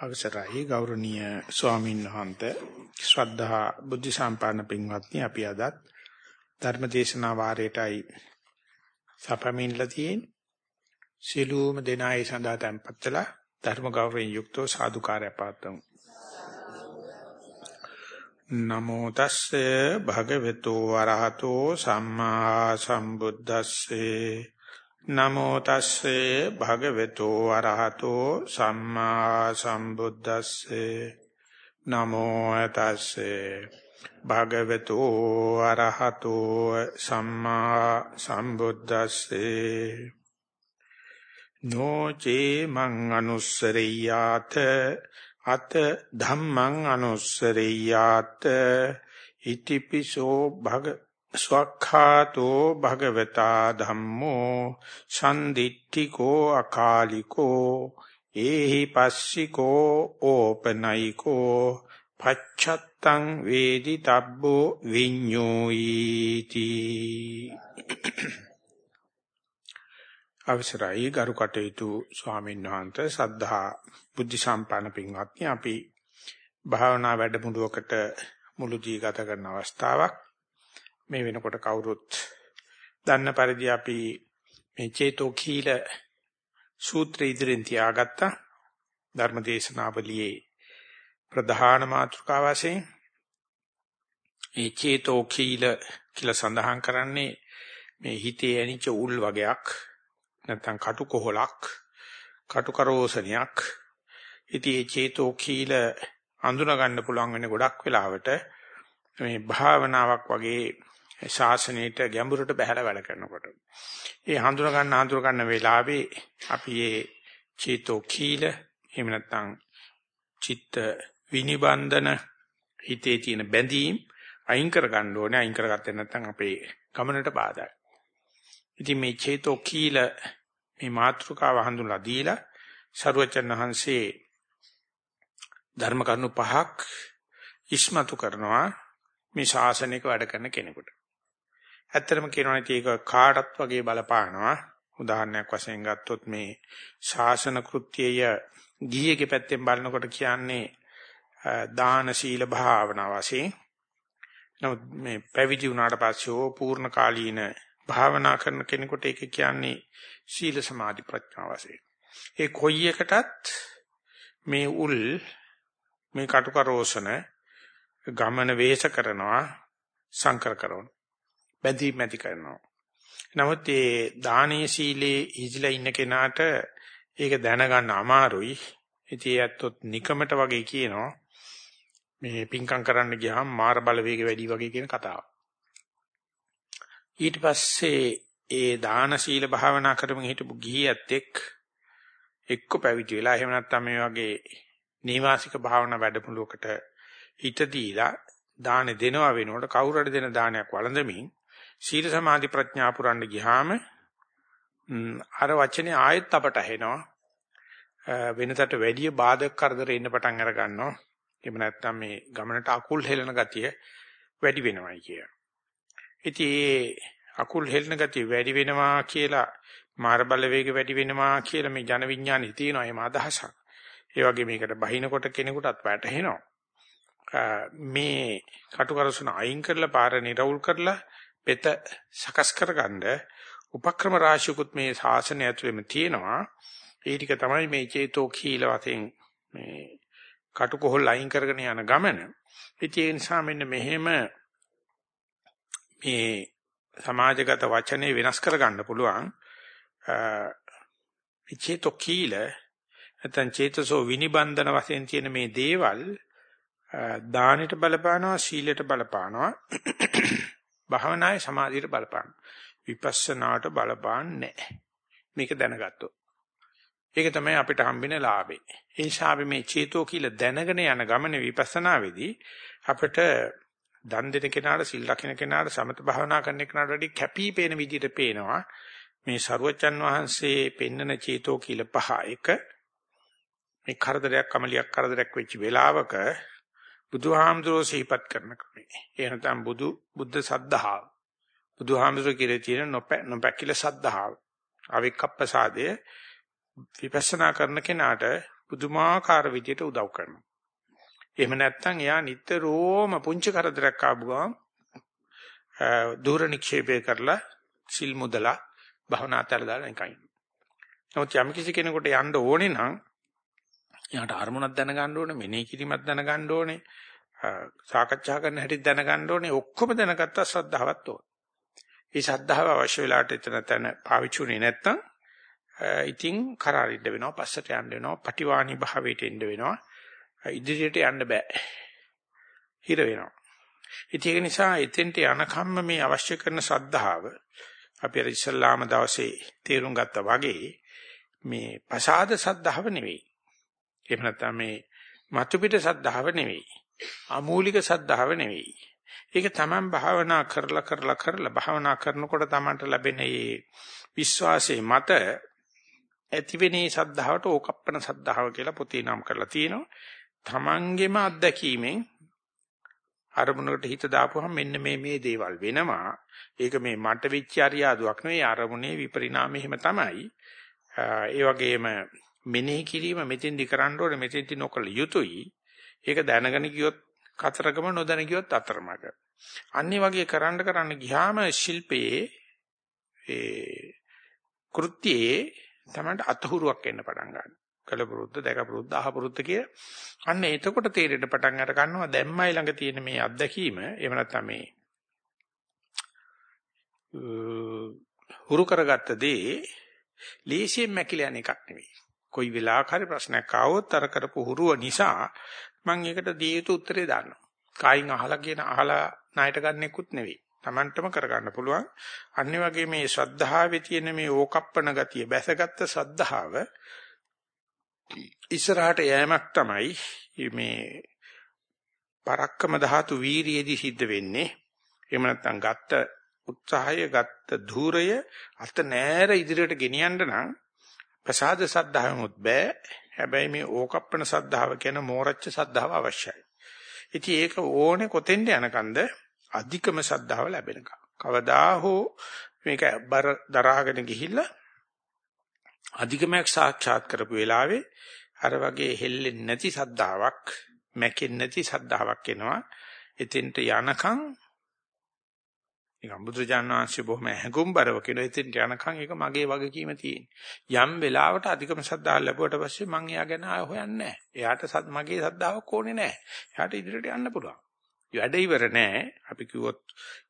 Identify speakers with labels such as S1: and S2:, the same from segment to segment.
S1: අවසරයි ගෞරවනීය ස්වාමීන් වහන්සේ. ශ්‍රද්ධා බුද්ධ සම්පන්න පින්වත්නි අපි අදත් ධර්ම දේශනා වාරයටයි සපමින්ලා තියෙන්නේ. සිළුම දෙනායි සඳහා tempත්තලා ධර්ම ගෞරවයෙන් යුක්තව සාදුකාරය පාත්තමු නමෝ තස්සේ භගවතු වරහතෝ සම්මා සම්බුද්දස්සේ. නමෝ තස්සේ භගවතු අරහතෝ සම්මා සම්බුද්දස්සේ. නමෝ තස්සේ භගවතු අරහතෝ සම්මා සම්බුද්දස්සේ. නොචේ මං අනුස්සරියාත අත ධම්මං අනුස්සරියාත. ඉතිපිසෝ භග ස්වක්ඛාතෝ භගවතා ධම්මෝ සම්දිට්ඨිකෝ අකාලිකෝ ඒහි පස්සිකෝ ඕපනයිකෝ පච්ඡත්තං වේදි තබ්බෝ විඤ්ඤෝයිති. අවසරයි ගරු කටයුතු ස්වාමීන් වහන්සේ සද්ධා බුද්ධ සම්පන්න පින්වත්නි අපි භාවනා වැඩමුළුවකට මුළු ජී ගත කරන අවස්ථාවක් මේ වෙනකොට කවුරුත් දන්න පරිදි අපි මේ චේතෝ කීල සූත්‍රය ඉදිරියෙන් තියාගත්තා. ධර්මදේශනාවලියේ ප්‍රධාන මාතෘකාව වශයෙන් මේ චේතෝ කීල කියලා සඳහන් කරන්නේ මේ හිතේ ඇනිච්ච උල් වගේක් නැත්නම් කටු කොහලක් කටු කරෝසනියක් ඉතින් මේ චේතෝ කීල අඳුන ගන්න පුළුවන් වෙන්නේ ගොඩක් වෙලාවට මේ භාවනාවක් වගේ ශාසනයට ගැඹුරට බහැලා වැඩ කරනකොට. ඒ හඳුන ගන්න හඳුන ගන්න වෙලාවේ අපි මේ චේතෝ කීල එහෙම නැත්නම් චිත්ත විනිබන්ධන හිතේ තියෙන බැඳීම් අයින් කර ගන්න ඕනේ. අයින් කරගත්තේ නැත්නම් අපේ ගමනට බාධායි. ඉතින් මේ චේතෝ කීල මේ මාත්‍රිකාව හඳුන්ලා දීලා සරුවචන් වහන්සේ ධර්ම කරුණු පහක් ඉස්මතු කරනවා මේ ශාසනික වැඩ කරන කෙනෙකුට. ඇත්තටම කියනවා නම් ඒක කාටත් වගේ බලපානවා. උදාහරණයක් වශයෙන් ගත්තොත් මේ ශාසන කෘත්‍යය ගිහියගේ පැත්තෙන් බලනකොට කියන්නේ දාන සීල භාවනා වශයෙන්. නමුත් මේ පැවිදි වුණාට පස්සේ ඕ පූර්ණ කාලීන භාවනා කරන කෙනෙකුට ඒක කියන්නේ සීල සමාධි ප්‍රඥා වශයෙන්. ඒ කොයි එකටත් මේ උල් මේ කටුකරෝසන ගමන වේශ කරනවා සංකර කරනවා. බැඳීම් ඇති කරනවා. නමුත් මේ දානීය සීලේ ඉහිලා ඉන්න කෙනාට ඒක දැනගන්න අමාරුයි. ඉතින් ඇත්තොත් නිකමට වගේ කියනවා මේ පිංකම් කරන්න ගියාම මාර බලවේග වැඩි වගේ කියන කතාව. ඊට පස්සේ ඒ දාන සීල භාවනා කරමින් හිටපු ගිහියත් එක්ක එක්ක පැවිදි වෙලා එහෙම නැත්නම් මේ වගේ නීවාසික භාවනා වැඩමුළුවකට හිත දීලා දාන දෙනවා වෙනකොට කවුරු හරි දෙන දානයක් වළඳමින් සීල සමාධි ප්‍රඥා පුරන්න ගියාම අර වචනේ ආයෙත් අපට ඇහෙනවා වෙනතට වැඩිය බාධක කරදර එන්න පටන් අර ගන්නවා එහෙම නැත්නම් මේ ගමනට අකුල් හෙලන ගතිය වැඩි වෙනවයි කිය. ඉතින් ඒ අකුල් හෙලන ගතිය වැඩි වෙනවා කියලා මාර බලවේග වැඩි වෙනවා කියලා මේ ජන විඥානේ තියෙනවා එහෙම අදහසක්. ඒ වගේ මේකට බහිනකොට කෙනෙකුටත් වැටහෙනවා. මේ කටුකරසුන අයින් කරලා පාර නිරවුල් කරලා පෙත සකස් කරගන්න උපක්‍රම රාශියකුත් මේ ශාසනය ඇතුළෙම තියෙනවා. ඒ ටික තමයි මේ චේතෝ කීල වශයෙන් මේ කටුකොහල් අයින් කරගෙන යන ගමන. ඉතින් ඒ නිසා මෙන්න මෙහෙම මේ සමාජගත වචනේ වෙනස් කරගන්න පුළුවන්. චේතෝ කීල නැත්නම් චේතසෝ විනිබන්ධන වශයෙන් තියෙන මේ දේවල් දානෙට බලපානවා සීලයට බලපානවා භාවනායේ සමාධියට බලපාන. විපස්සනාට බලපාන්නේ නැහැ. මේක දැනගත්තොත්. ඒක තමයි අපිට හම්බෙන ලාභේ. ඒ නිසා අපි මේ චේතෝ කියලා දැනගෙන යන ගමන විපස්සනාවේදී අපිට දන් දෙන කෙනාට සිල් රකින්න කෙනාට සමත භාවනා කරන කෙනාට වඩා කැපී පේන විදිහට පේනවා. මේ සරුවචන් වහන්සේ පෙන්නන චේතෝ කියලා පහ එක මේ කරදරයක් කමලියක් කරදරයක් වෙච්ච වෙලාවක බුදුහාමුදුරෝ සිහිපත් කරන ක්‍රමය. ඒ නැත්නම් බුදු බුද්ධ සද්ධාව. බුදුහාමුදුරෝ කියලා තියෙන නොපැකිල සද්ධාව. අවික්කප්පසාදය විපස්සනා කරන කෙනාට පුදුමාකාර විදියට උදව් කරනවා. එහෙම නැත්නම් එයා නිතරම පුංචි කරදරයක් ආපු ගමන් දුර නික්ෂේපය කරලා සිල් මුදලා භවනා අතර දාලා නිකන්. නමුත් යම් කිසි කෙනෙකුට යන්න ඕනේ නම් එයාට අරමුණක් දැනගන්න ඕනේ, මෙනෙහි කිරීමක් දැනගන්න ඕනේ, සාකච්ඡා කරන හැටි දැනගන්න ඕනේ, ඔක්කොම දැනගත්තා ශ්‍රද්ධාවත් ඕනේ. මේ ශ්‍රද්ධාව අවශ්‍ය වෙලාවට එතන තැන පාවිච්චුනේ නැත්තම් ඉතින් කරාරින්න වෙනවා, පස්සට යන්න වෙනවා, පටිවාණි භාවයට එන්න වෙනවා. ඉදිරියට යන්න බෑ. හිර වෙනවා. ඒක නිසා එතෙන්ට යනකම්ම මේ අවශ්‍ය කරන ශ්‍රද්ධාව අපි අර ඉස්ලාම දවසේ තේරුම් ගත්තා වගේ මේ පසාද ශ්‍රද්ධාව නෙවෙයි. එහෙම නැත්නම් මේ මතු පිට ශ්‍රද්ධාව නෙවෙයි. අමූලික ශ්‍රද්ධාව නෙවෙයි. ඒක තමන් භාවනා කරලා කරලා කරලා භාවනා කරනකොට තමන්ට ලැබෙන මේ විශ්වාසයේ මත ඇතිවෙනේ ශ්‍රද්ධාවට ඕකප්පන ශ්‍රද්ධාව කියලා පොතේ නම් කරලා තියෙනවා. තමන්ගේම අත්දැකීමෙන් අරමුණකට හිත දාපුවහම මෙන්න මේ මේ දේවල් වෙනවා. ඒක මේ මට වෙච්ච අරියාදුවක් නෙවෙයි අරමුණේ විපරිණාමය එහෙම තමයි. ඒ වගේම මෙනෙහි කිරීම මෙතෙන්දි කරන්න ඕනේ මෙතෙන්දි නොකළ යුතුයි. ඒක දැනගෙන ගියොත් කතරගම නොදැන ගියොත් අතරමඟ. අනිත් වගේ කරන්න කරන්න ගියාම ශිල්පයේ ඒ කෘත්‍යයේ තමයි අතහුරුවක් එන්න පටන් ගන්නවා. කළ පුරුද්ද දැක පුරුද්ද අහ පුරුද්ද කිය. අන්න එතකොට තේරෙන්න පටන් අර ගන්නවා දැම්මයි ළඟ තියෙන මේ අත්දැකීම එහෙම නැත්නම් මේ හුරු කරගත්ත දේ ලේසියෙන් මැකිලා යන එකක් නෙවෙයි. කොයි වෙලාවක හරි ප්‍රශ්නයක් ආවොත් අර කරපු හුරුව නිසා මම ඒකට දී යුතු උත්තරේ දාන්නවා. කායින් අහලා කියන අහලා ණයට ගන්නෙකුත් නෙවෙයි. Tamanටම කරගන්න පුළුවන්. අනිත් වගේ මේ ශ්‍රද්ධාවේ තියෙන මේ ඕකප්පන ගතිය, බැසගත්ත ශ්‍රද්ධාව ඉස්සරහට යෑමක් තමයි මේ පරක්කම ධාතු වීරියේදී සිද්ධ වෙන්නේ. එහෙම නැත්නම් ගත්ත උත්සාහය ගත්ත ධූරය අත නෑර ඉදිරියට ගෙනියන්න නම් ප්‍රසාද සද්ධාවෙමුත් බෑ. හැබැයි මේ ඕකප්පන සද්ධාව කියන මෝරච්ච සද්ධාව අවශ්‍යයි. ඉතින් ඒක ඕනේ කොතෙන්ද යනකන්ද අධිකම සද්ධාව ලැබෙනකම්. කවදා හෝ මේක බර දරාගෙන ගිහිල්ලා අධිකමයක් සාක්ෂාත් කරපු වෙලාවේ අර වගේ හෙල්ලෙන්නේ නැති සද්ධාාවක් මැකෙන්නේ නැති සද්ධාාවක් එනවා එතෙන්ට යනකම් නිකම් බුදුජාණන් වහන්සේ බොහොම හැඟුම්overline කියන එතෙන්ට යනකම් ඒක මගේ වගකීම තියෙන. යම් වෙලාවට අධිකම සද්ධාහ ලැබුවට පස්සේ මං එයා ගැන ආය හොයන්නේ නැහැ. එයාට සත් මගේ සද්ධාාවක් ඕනේ නැහැ. එයාට ඉදිරියට යන්න පුළුවන්. වැඩ ඉවර නැහැ. අපි කිව්වොත්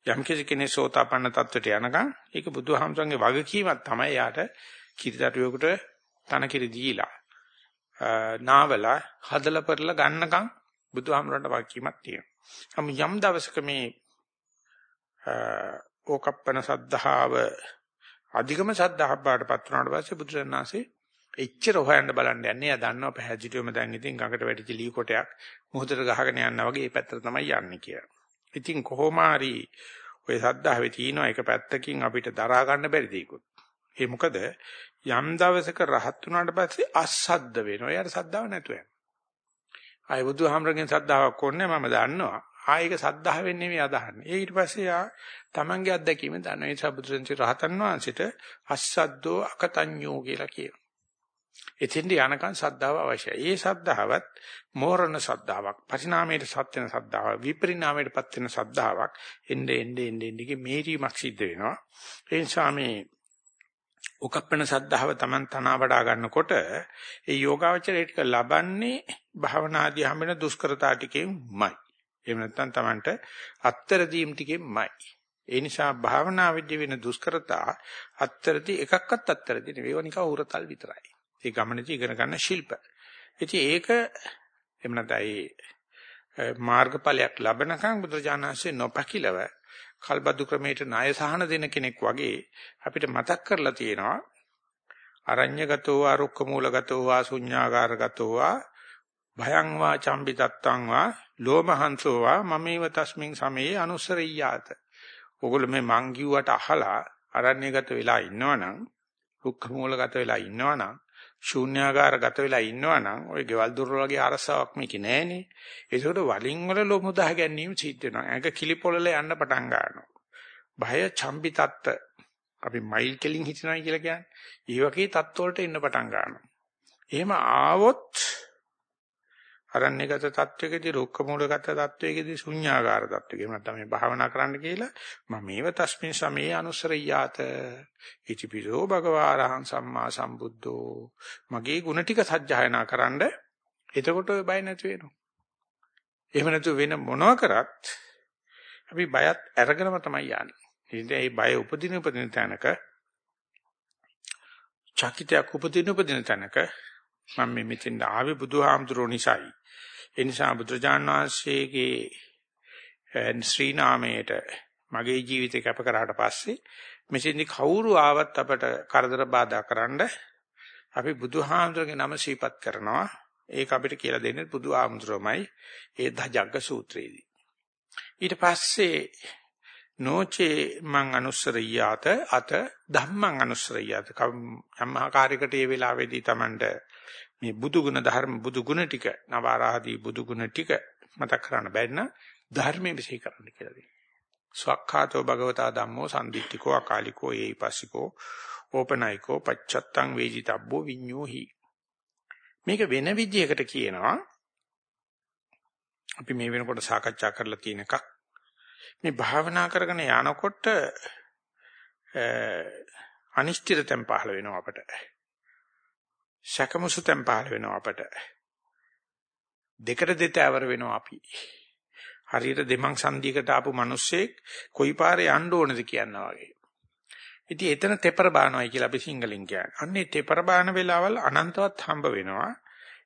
S1: යම් කෙනෙක් සෝතාපන්න තත්වයට යනකම් ඒක බුදුහාමසංගේ වගකීමක් තමයි එයාට කිරිතටුවෙකුට තන කිරි දීලා නාවලා හදලා පෙරලා ගන්නකම් බුදුහාමරන්ට වාක්‍යයක් තියෙනවා. යම් දවසක මේ ඕකප්පන සද්ධාව අධිකම සද්ධාහ බාටපත් වුණාට පස්සේ බුදුරණාහි එච්චර හොයන්න බලන්න යන්නේ. එයා දන්නවා පැහැදිලිවම දැන් ඉතින් ගඟට වැටිච්ච ලී කොටයක් මොහොතට ගහගෙන යනවා වගේ මේ පැත්තට තමයි යන්නේ කියලා. ඉතින් කොහොම හරි ඔය සද්ධාවේ තියෙන එක පැත්තකින් අපිට දරා ගන්න බැරි දෙයක්ත්. ඒ මොකද යම් දවසක රහත් වුණාට පස්සේ අසද්ද වෙනවා. එයාට සද්ධාව නැතුව යනවා. ආයි බුදුහාමරගෙන් සද්ධාාවක් ඕනේ මම දන්නවා. ආයක සද්ධාවෙන් නෙමෙයි අදහන්නේ. ඒ ඊට පස්සේ යා තමන්ගේ අත්දැකීම දන්නවා. ඒ නිසා බුදුසෙන්සි රහතන් වහන්සේට අසද්දෝ අකතඤ්ඤෝ කියලා කියනවා. එතෙන්ට යනකන් සද්ධාව අවශ්‍යයි. ඒ සද්ධාවත් මෝරණ සද්ධාාවක්, පරිණාමයට සත් වෙන සද්ධාාවක්, විපරිණාමයටපත් වෙන සද්ධාාවක් එnde ende ende ende මේරීමක් සිද්ධ වෙනවා. ඒ නිසා මේ උකප්පන සද්ධාව Taman තනවා වඩා ගන්නකොට ඒ යෝගාවචරය ටික ලබන්නේ භවනාදී හැමෙන දුෂ්කරතා ටිකෙන්මයි. එහෙම නැත්නම් Tamanට අත්තර දීම් ටිකෙන්මයි. ඒ නිසා භාවනා විද්‍ය වෙන දුෂ්කරතා අත්තරදී එකක්වත් අත්තරදී නෙවෙයි ඒවා නිකන් උරතල් විතරයි. ඒ ගමනේදී ඉගෙන ගන්න ශිල්ප. ඉතින් ඒක එහෙම නැත්නම් මාර්ගඵලයක් ලැබනකම් බුදුරජාණන්සේ නොපකිලව කල්බදු ක්‍රමයට ණය සහන දෙන කෙනෙක් වගේ අපිට මතක් කරලා තියෙනවා අරඤ්‍යගතෝ වා රුක්ක මූලගතෝ වා ශුඤ්ඤාගාරගතෝ වා භයං වා චම්බි තත්තං වා ලෝමහංසෝ වා මමේව තස්මින් සමේ අනුසරියාත. ඕගොල්ලෝ මේ මං කිව්වට අහලා අරණ්‍යගත වෙලා ඉන්නවනම් රුක්ක මූලගත වෙලා ඉන්නවනම් ශූන්‍යාකාර ගත වෙලා ඉන්නවනම් ওই ගෙවල් දොර වගේ අරසාවක් මේක නෑනේ. ඒකට වලින් වල ලොමුදා ගැනීම සිද්ධ වෙනවා. ඒක කිලිපොළල යන්න පටන් ගන්නවා. භය චම්බි තත්ත අපි මයිල් කෙලින් හිටිනයි කියලා කියන්නේ. ඒ වගේ තත්ත්ව වලට එන්න පටන් ගන්නවා. එහෙම ආවොත් අරණ්‍යගත තත්වයකදී රුක්ක මූලගත තත්වයකදී ශුන්‍යාකාර තත්වයක. එහෙම නැත්නම් මේ භාවනා කරන්න කියලා මම මේව තස්මින් සමේ අනුසරියාත. ඉතිපිසෝ භගවාරහං සම්මා සම්බුද්ධෝ. මගේ ಗುಣ ටික සජ්ජායනා කරන්න එතකොට ඔය බය නැති වෙනවා. එහෙම නැතු වෙන මොනවා කරත් අපි බයත් අරගෙනම තමයි යන්නේ. ඉතින් මේ බය උපදින උපදින තැනක චකිතයක් උපදින උපදින තැනක මම මේ මෙතෙන් ආවේ බුදුහාමුදුරුවෝ නිසායි. ඒ නිසා බුදුරජාණන් වහන්සේගේ ශ්‍රී නාමයට මගේ ජීවිතේ කැප කරාට පස්සේ මෙතෙන්දි කවුරු ආවත් අපට කරදර බාධා කරන්න අපි බුදුහාමුදුරගේ නම සිහිපත් කරනවා. ඒක අපිට කියලා දෙන්නේ බුදුහාමුදුරමයි ඒ ධජග්ග සූත්‍රයේදී. ඊට පස්සේ නොචේ මං අනුස්සරියාත අත ධම්මං අනුස්සරියාත යම් ආකාරයකට මේ වෙලාවේදී Tamanට මේ බුදු ගුණ ධර්ම බුදු ගුණ ටික නවාරාදී බුදු ගුණ ටික මතක් කරන්න බැරි නම් ධර්මයේ විශ්ේ කරන්න කියලා දෙනවා. ස්වක්ඛාතෝ භගවතා ධම්මෝ සම්දිත්තිකෝ අකාලිකෝ ඒයිපස්සිකෝ ඕපනයිකෝ පච්චත්තං වේජිතබ්බෝ විඤ්ඤෝහි. මේක වෙන විදියකට කියනවා අපි මේ වෙනකොට සාකච්ඡා කරලා තියෙන එකක් මේ භාවනා කරගෙන යනකොට අනිශ්චිතතෙන් පහළ වෙනවා අපට. සැකමුසුතෙන් පහළ වෙනවා අපට. දෙකට දෙතෑවර වෙනවා අපි. හරියට දෙමං සංදීකට ආපු මිනිස්සෙක් කොයි පාරේ යන්න ඕනද කියනවා වගේ. ඉතින් එතන තෙපර බානවයි කියලා අපි සිංහලෙන් කියන්නේ. අන්නේ තෙපර බාන වෙලාවල් අනන්තවත් හම්බ වෙනවා.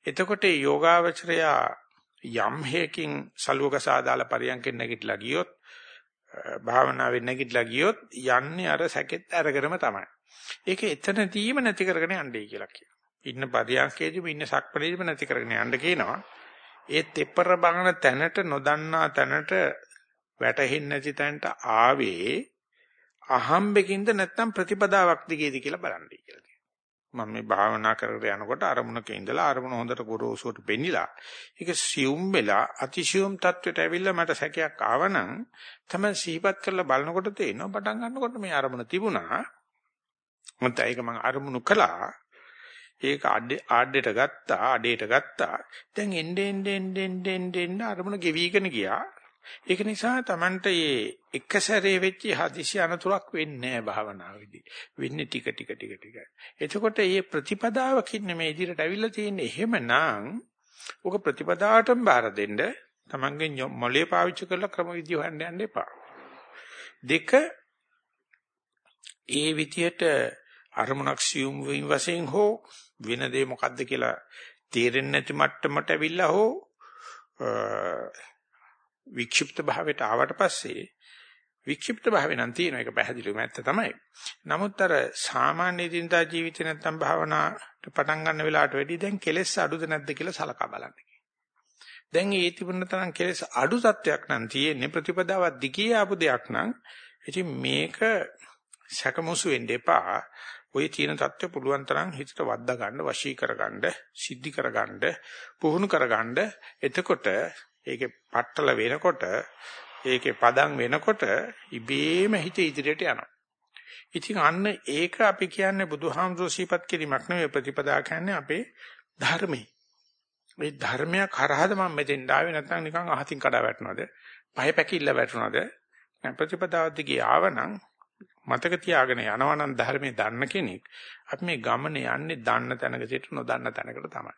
S1: එතකොට යෝගාවචරයා යම් හේකින් සලුවක සාදාලා පරියන්කෙන් නැගිටලා ගියොත් භාවනාවෙන් නැගිටලා ගියොත් යන්නේ අර සැකෙත් අරගෙනම තමයි. ඒක එතනදීම නැති කරගෙන යන්නයි කියලා කියනවා. ඉන්න පරියන්කේදීම ඉන්න සක්පලේදීම නැති කරගෙන යන්න කියනවා. ඒ තෙපර බගන තැනට නොදන්නා තැනට වැටහෙන්නේ නැති තැනට ආවේ අහම්බෙකින්ද නැත්නම් ප්‍රතිපදාවක් දිගේද කියලා බලන්නයි කියලා කියනවා. මම මේ භාවනා කරගෙන යනකොට අරමුණක ඉඳලා අරමුණ හොඳට ගොරෝසුවට පෙන්නිලා ඒක සියුම් වෙලා අතිසියුම් තත්වයට ඇවිල්ලා මට සැකයක් ආවනම් තමයි සිහිපත් කරලා බලනකොට තේරෙනවා පටන් ගන්නකොට මේ අරමුණ තිබුණා මත ඒක මම අරමුණු කළා ඒක ආඩේට ගත්තා ආඩේට ගත්තා. දැන් එන්නේ එන්නේ එන්නේ එන්නේ අරමුණ ගෙවිගෙන ගියා. ඒක නිසා Tamanට මේ එක සැරේ වෙච්ච හදිසි අනතුරක් වෙන්නේ නැහැ භාවනාවේදී. වෙන්නේ ටික ටික ටික ටික. එතකොට මේ ප්‍රතිපදාවකින් මේ ඉදිරියට අවිල්ල තියෙන්නේ එහෙමනම් ඔක ප්‍රතිපදාවටම බාර දෙන්න Tamanගේ මොලේ පාවිච්චි කරලා ක්‍රම විදි හොයන්න යන්න එපා. දෙක ඒ විදියට අරමුණක් සියුම් වීම වශයෙන් හෝ වෙන දේ මොකද්ද කියලා තේරෙන්නේ නැති මට්ටමට ඇවිල්ලා හෝ වික්ෂිප්ත භාවයට ආවට පස්සේ වික්ෂිප්ත භාවේ නම් තියෙන එක පැහැදිලිවම ඇත්ත තමයි. නමුත් අර සාමාන්‍ය දිනදා ජීවිතේ නැත්තම් භාවනාවට පටන් ගන්න වෙලාවට වැඩි දැන් කෙලෙස් අඩුද නැද්ද කියලා සලකා බලන්න. දැන් ඒ තිබුණ තරම් කෙලෙස් අඩු තත්වයක් නම් තියෙන්නේ ප්‍රතිපදාවක් දිගේ ආපු දෙයක් නම් ඉතින් මේක සැකමසු වෙන්න එපා. ওই තියෙන தත්ත්ව පුළුවන් තරම් හිතට වද්දා ගන්න, වශී කරගන්න, සිද්ධි කරගන්න, පුහුණු කරගන්න. එතකොට ඒකේ පట్టල වෙනකොට ඒකේ පදම් වෙනකොට ඉබේම හිත ඉදිරියට යනවා. ඉතින් අන්න ඒක අපි කියන්නේ බුදුහාමුදුරුවෝ සීපත් කිරීමක් නෙවෙයි ප්‍රතිපදා කියන්නේ අපේ ධර්මයේ. මේ ධර්මයක් හරහාද මම මෙතෙන් ආවේ නැත්නම් නිකන් අහතින් කඩා වැටෙනවද? පය පැකිල්ල වැටෙනවද? ප්‍රතිපදාවත් දිගේ ආවනම් මතක තියාගෙන යනවා නම් ධර්මයේ දන්න කෙනෙක් අපි මේ ගමන යන්නේ දන්න තැනක සිට නොදන්න තැනකට තමයි.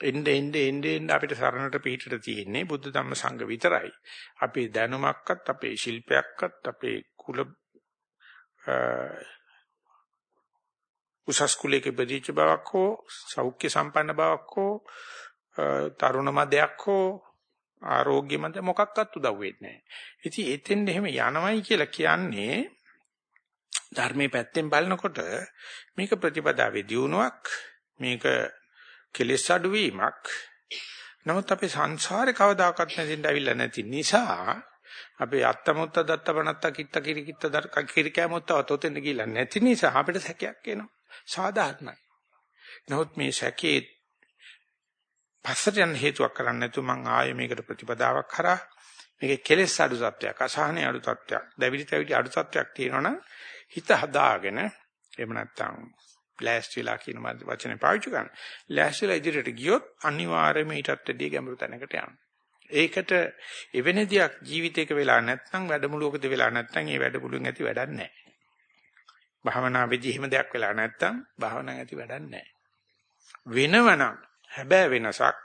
S1: එnde ende ende ende අපිට සරණට පිටට තියෙන්නේ බුද්ධ ධම්ම සංඝ විතරයි. අපේ දැනුමක්වත් අපේ ශිල්පයක්වත් අපේ කුල උසස් කුලයක බෙදීච්ච බවක් හෝ සෞඛ්‍ය සම්පන්න බවක් හෝ තරුණ මදයක් හෝ ආරෝග්‍ය මත මොකක්වත් උදව් වෙන්නේ නැහැ. ඉතින් එතෙන් එහෙම යනවයි කියලා කියන්නේ ධර්මයේ පැත්තෙන් බලනකොට මේක ප්‍රතිපදාවේ දියුණුවක් මේක කෙලෙස් අඩුවීමක්. නමුත් අපේ සංසාරේ කවදාකවත් නැතිඳ ඇවිල්ලා නැති නිසා අපේ අත්තමුත්ත දත්තපනත්ත කිත්ත කිරිකිත්ත දරක කිරිකෑමුත්ත ඔතෙන් ගිහිල්ලා නැති නිසා අපිට සැකයක් එනවා. සාධාරණයි. නමුත් මේ සැකේ පස්සට යන හේතුවක් කරන්නේ නැතු මං ආයේ මේකට ප්‍රතිපදාවක් කරා. මේකේ කෙලෙස් අඩු තත්වයක් අසහනේ අඩු තත්වයක් දැවිලි තැවිලි අඩු තත්වයක් තියෙනවනම් හිත හදාගෙන එහෙම නැත්නම් ලෑස්තිලා කියන වචනේ පාවිච්චි කරනවා. ලෑස්තිලා ඉදිරියට ගියොත් අනිවාර්යයෙන්ම ඊටත් වැඩිය ගැඹුරු තැනකට යනවා. ඒකට එවැනි දෙයක් ජීවිතේක වෙලා නැත්නම් වැඩමුළුවකද වෙලා නැත්නම් ඒ වැඩමුළුවෙන් ඇති වැඩක් නැහැ. භාවනාවේදී එහෙම දෙයක් වෙලා නැත්නම් භාවනාවක් ඇති වැඩක් නැහැ. වෙනවනම් හැබැයි වෙනසක්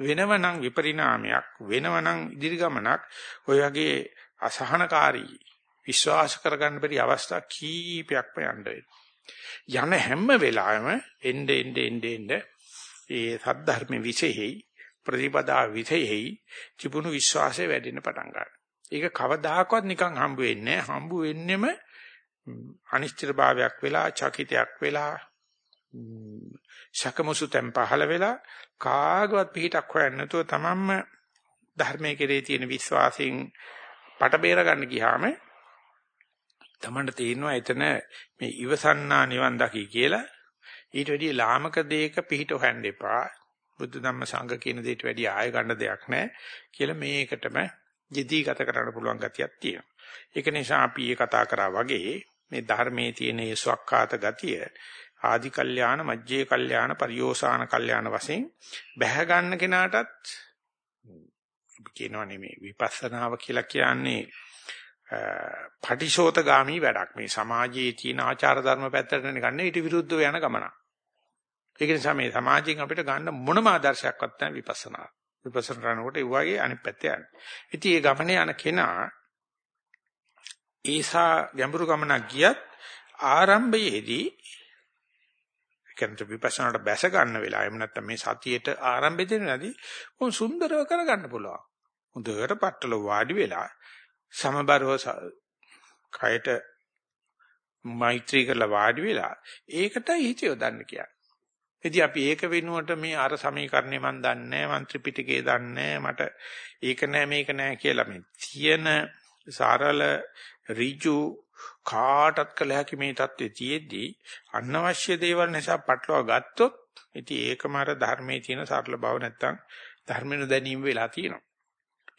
S1: වෙනවනම් විපරිණාමයක් වෙනවනම් ඉදිරි ගමනක් ඔය වගේ අසහනකාරී විශ්වාස කරගන්න බැරි අවස්ථා කීපයක්ම යන්න යන හැම වෙලාවෙම එnde ende ende ende ඒ සද්ධර්ම විශේෂයි ප්‍රතිපදා විශේෂයි තිබුණු විශ්වාසය වැඩෙන්න පටන් ගන්නවා. ඒක කවදාකවත් නිකන් හම්බ වෙන්නේ නැහැ. හම්බ වෙන්නෙම අනිශ්චිතභාවයක් වෙලා, චකිතයක් වෙලා, ශකමුසු තෙන් පහළ වෙලා කාගවත් පිටක් හොයන්න නැතුව තමන්ම ධර්මයේ කෙරේ තියෙන විශ්වාසයෙන් පට බේර ගන්න ගියාම තමන්ට තේරෙනවා එතන මේ ඉවසන්නා නිවන් දකි කියලා. ඊට වැඩිය ලාමක දෙයක පිහිට හොයන්න එපා. බුද්ධ ධම්ම සංඝ කියන දෙයට වැඩිය ආය ගන්න දෙයක් නැහැ කියලා මේකටම යෙදී ගත කරන්න පුළුවන් ගතියක් තියෙනවා. ඒක නිසා අපි මේ කතා කරා වගේ මේ ධර්මයේ තියෙන ඒ ස්වක්කාත ගතිය ආදි කල්යාණ මජ්ජේ කල්යාණ පරියෝසాన කල්යාණ වශයෙන් බැහැ ගන්න කෙනාටත් කියනවා නෙමෙයි විපස්සනාව කියලා කියන්නේ පටිශෝතගාමි වැඩක් මේ සමාජයේ තියෙන ආචාර ධර්ම පැත්තට ගන්න ඊට විරුද්ධව යන ගමනක්. ඒක නිසා මේ සමාජයෙන් අපිට ගන්න මොනම ආදර්ශයක්වත් නැහැ විපස්සනා. විපස්සනා කරනකොට ඒ වගේ අනිත් පැත්තේ යන්නේ. ඉතින් මේ ගමනේ යන කෙනා ඒසා ගැඹුරු ගමනක් ගියත් ආරම්භයේදී කියන්නේ විපස්සනාට බැස ගන්න වෙලාව එහෙම නැත්නම් මේ සතියේට ආරම්භ දෙන්නදී මොන් සුන්දරව කරගන්න පුළුවන්. හොඳට පట్టල වාඩි වෙලා සමබරව කයට මෛත්‍රී කරලා වාඩි වෙලා ඒකට හිත යොදන්න කියන්නේ. ඉතින් අපි ඒක වෙනුවට මේ අර සමීකරණේ මන් දන්නේ නැහැ මන් ත්‍රිපිටකේ දන්නේ මට ඒක නෑ මේක නෑ කියලා මේ තියෙන සරල ඍජු කාටත් කළ හැකි මේ தත්ත්වයේ තියෙද්දී අනවශ්‍ය දේවල් නිසා පටලවා ගත්තොත් ඉතින් ඒකම අර ධර්මයේ තියෙන සරල බව නැත්තම් ධර්මිනු දැනීම වෙලා තියෙනවා.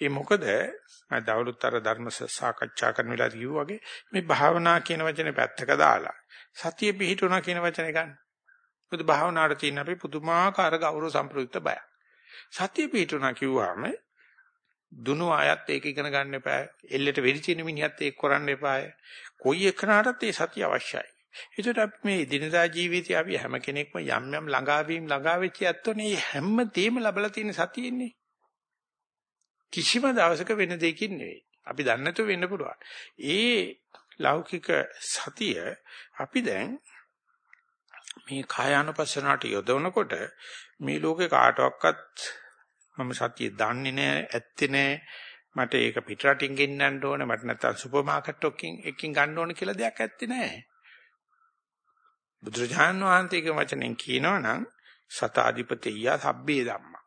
S1: ඒ මොකද මම දවලුත් අර ධර්ම සාකච්ඡා කරන වෙලාවට කිව්වා වගේ මේ භාවනා කියන වචනේ පැත්තක දාලා සතිය පිහිටුණා කියන වචනේ ගන්න. මොකද භාවනාවට තියෙන අපි පුදුමාකාර ගෞරව සම්ප්‍රයුක්ත බයක්. සතිය පිහිටුණා කිව්වම දුනු ආයත් ඒක ඉගෙන ගන්න එපා. එල්ලෙට වෙඩි චින මිනිහත් ඒක කරන්න එපා. කොයි එකනටත් ඒ සතිය අවශ්‍යයි. ඒකට අපි මේ දිනදා ජීවිතේ අපි හැම කෙනෙක්ම යම් යම් ළඟාවීම් ළඟා වෙච්ච ඇත්තෝනේ හැම තේම ලැබලා තියෙන සතියෙන්නේ. කිසිම දවසක වෙන දෙයකින් නෙවෙයි. අපි දන්නේ නැතුව වෙන්න පුළුවන්. ඒ ලෞකික සතිය අපි දැන් මේ කායානුපස්සනාවට යොදවනකොට මේ ලෝකේ කාටවත් මම සතිය දන්නේ නැහැ ඇත්තේ නැහැ මට ඒක පිටරටින් ගෙන්නන්න ඕනේ මට නැත්තම් සුපර් මාකට් එකකින් එකකින් ගන්න ඕනේ කියලා දෙයක් ඇත්තේ නැහැ බුදුරජාණන් වහන්සේගේ වචනෙන් කියනවනම් සතාධිපතිය සබ්බේ ධම්මා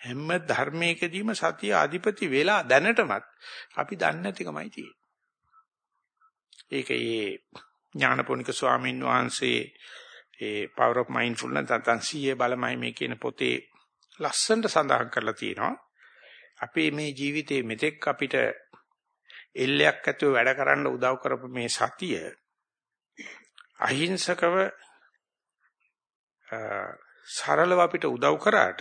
S1: හැම ධර්මයකදීම සතිය අධිපති වෙලා දැනටමත් අපි දන්නේ නැතිකමයි තියෙන්නේ ඒක ඒ ඥානපෝනික ස්වාමීන් වහන්සේ ඒ power of mindfulness නැත්නම් සීයේ බලමයි මේ කියන පොතේ ලස්සනට සඳහන් කරලා තියෙනවා. අපේ මේ ජීවිතේ මෙතෙක් අපිට එල්ලයක් ඇතුව වැඩ කරන්න උදව් කරපු මේ සතිය අහිංසකව සරලව අපිට උදව් කරාට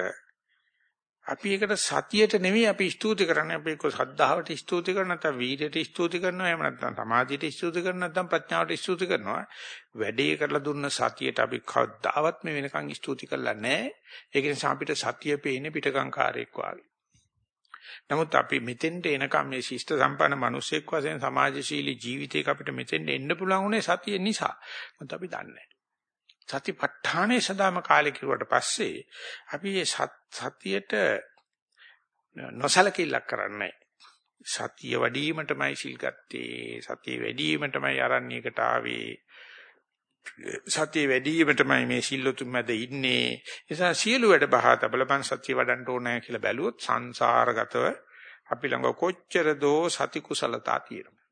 S1: අපි ඒකට සතියට නෙමෙයි අපි ස්තුති කරන්නේ. අපි එක්ක සද්ධාවට ස්තුති කරන නැත්නම් වීර්යයට ස්තුති කරනවා එහෙම නැත්නම් සමාධියට ස්තුති කරනවා නැත්නම් ප්‍රඥාවට ස්තුති කරනවා. වැඩේ කරලා දුන්න සතියට අපි කවදාවත් මේ වෙනකන් ස්තුති කරලා නැහැ. ඒක නිසා අපිට සතිය පේන්නේ පිටකංකාරයක් වාගේ. නමුත් අපි මෙතෙන්ට එනකම් මේ ශිෂ්ට සම්පන්න මිනිසෙක් වශයෙන් සමාජශීලී ජීවිතයක අපිට මෙතෙන්ට එන්න පුළුවන් උනේ සතිය නිසා. මොකද අපි දන්නේ සතිපට්ඨානේ සදාම කාලේ කිරුවට පස්සේ අපි මේ සතියට නොසලකිල්ලක් කරන්නේ සතිය වැඩිවීමටමයි සිල් ගත්තේ. සතිය වැඩිවීමටමයි අරණ්‍යයකට ආවේ. සතිය වැඩිවීමටමයි මේ සිල්ලුතුන් මැද ඉන්නේ. නිසා සියලු වැඩ බහා තබලපන් සතිය වඩන්න ඕනේ කියලා බැලුවොත් සංසාරගතව අපි ළඟ කොච්චර දෝ සති කුසලතා තියෙනවා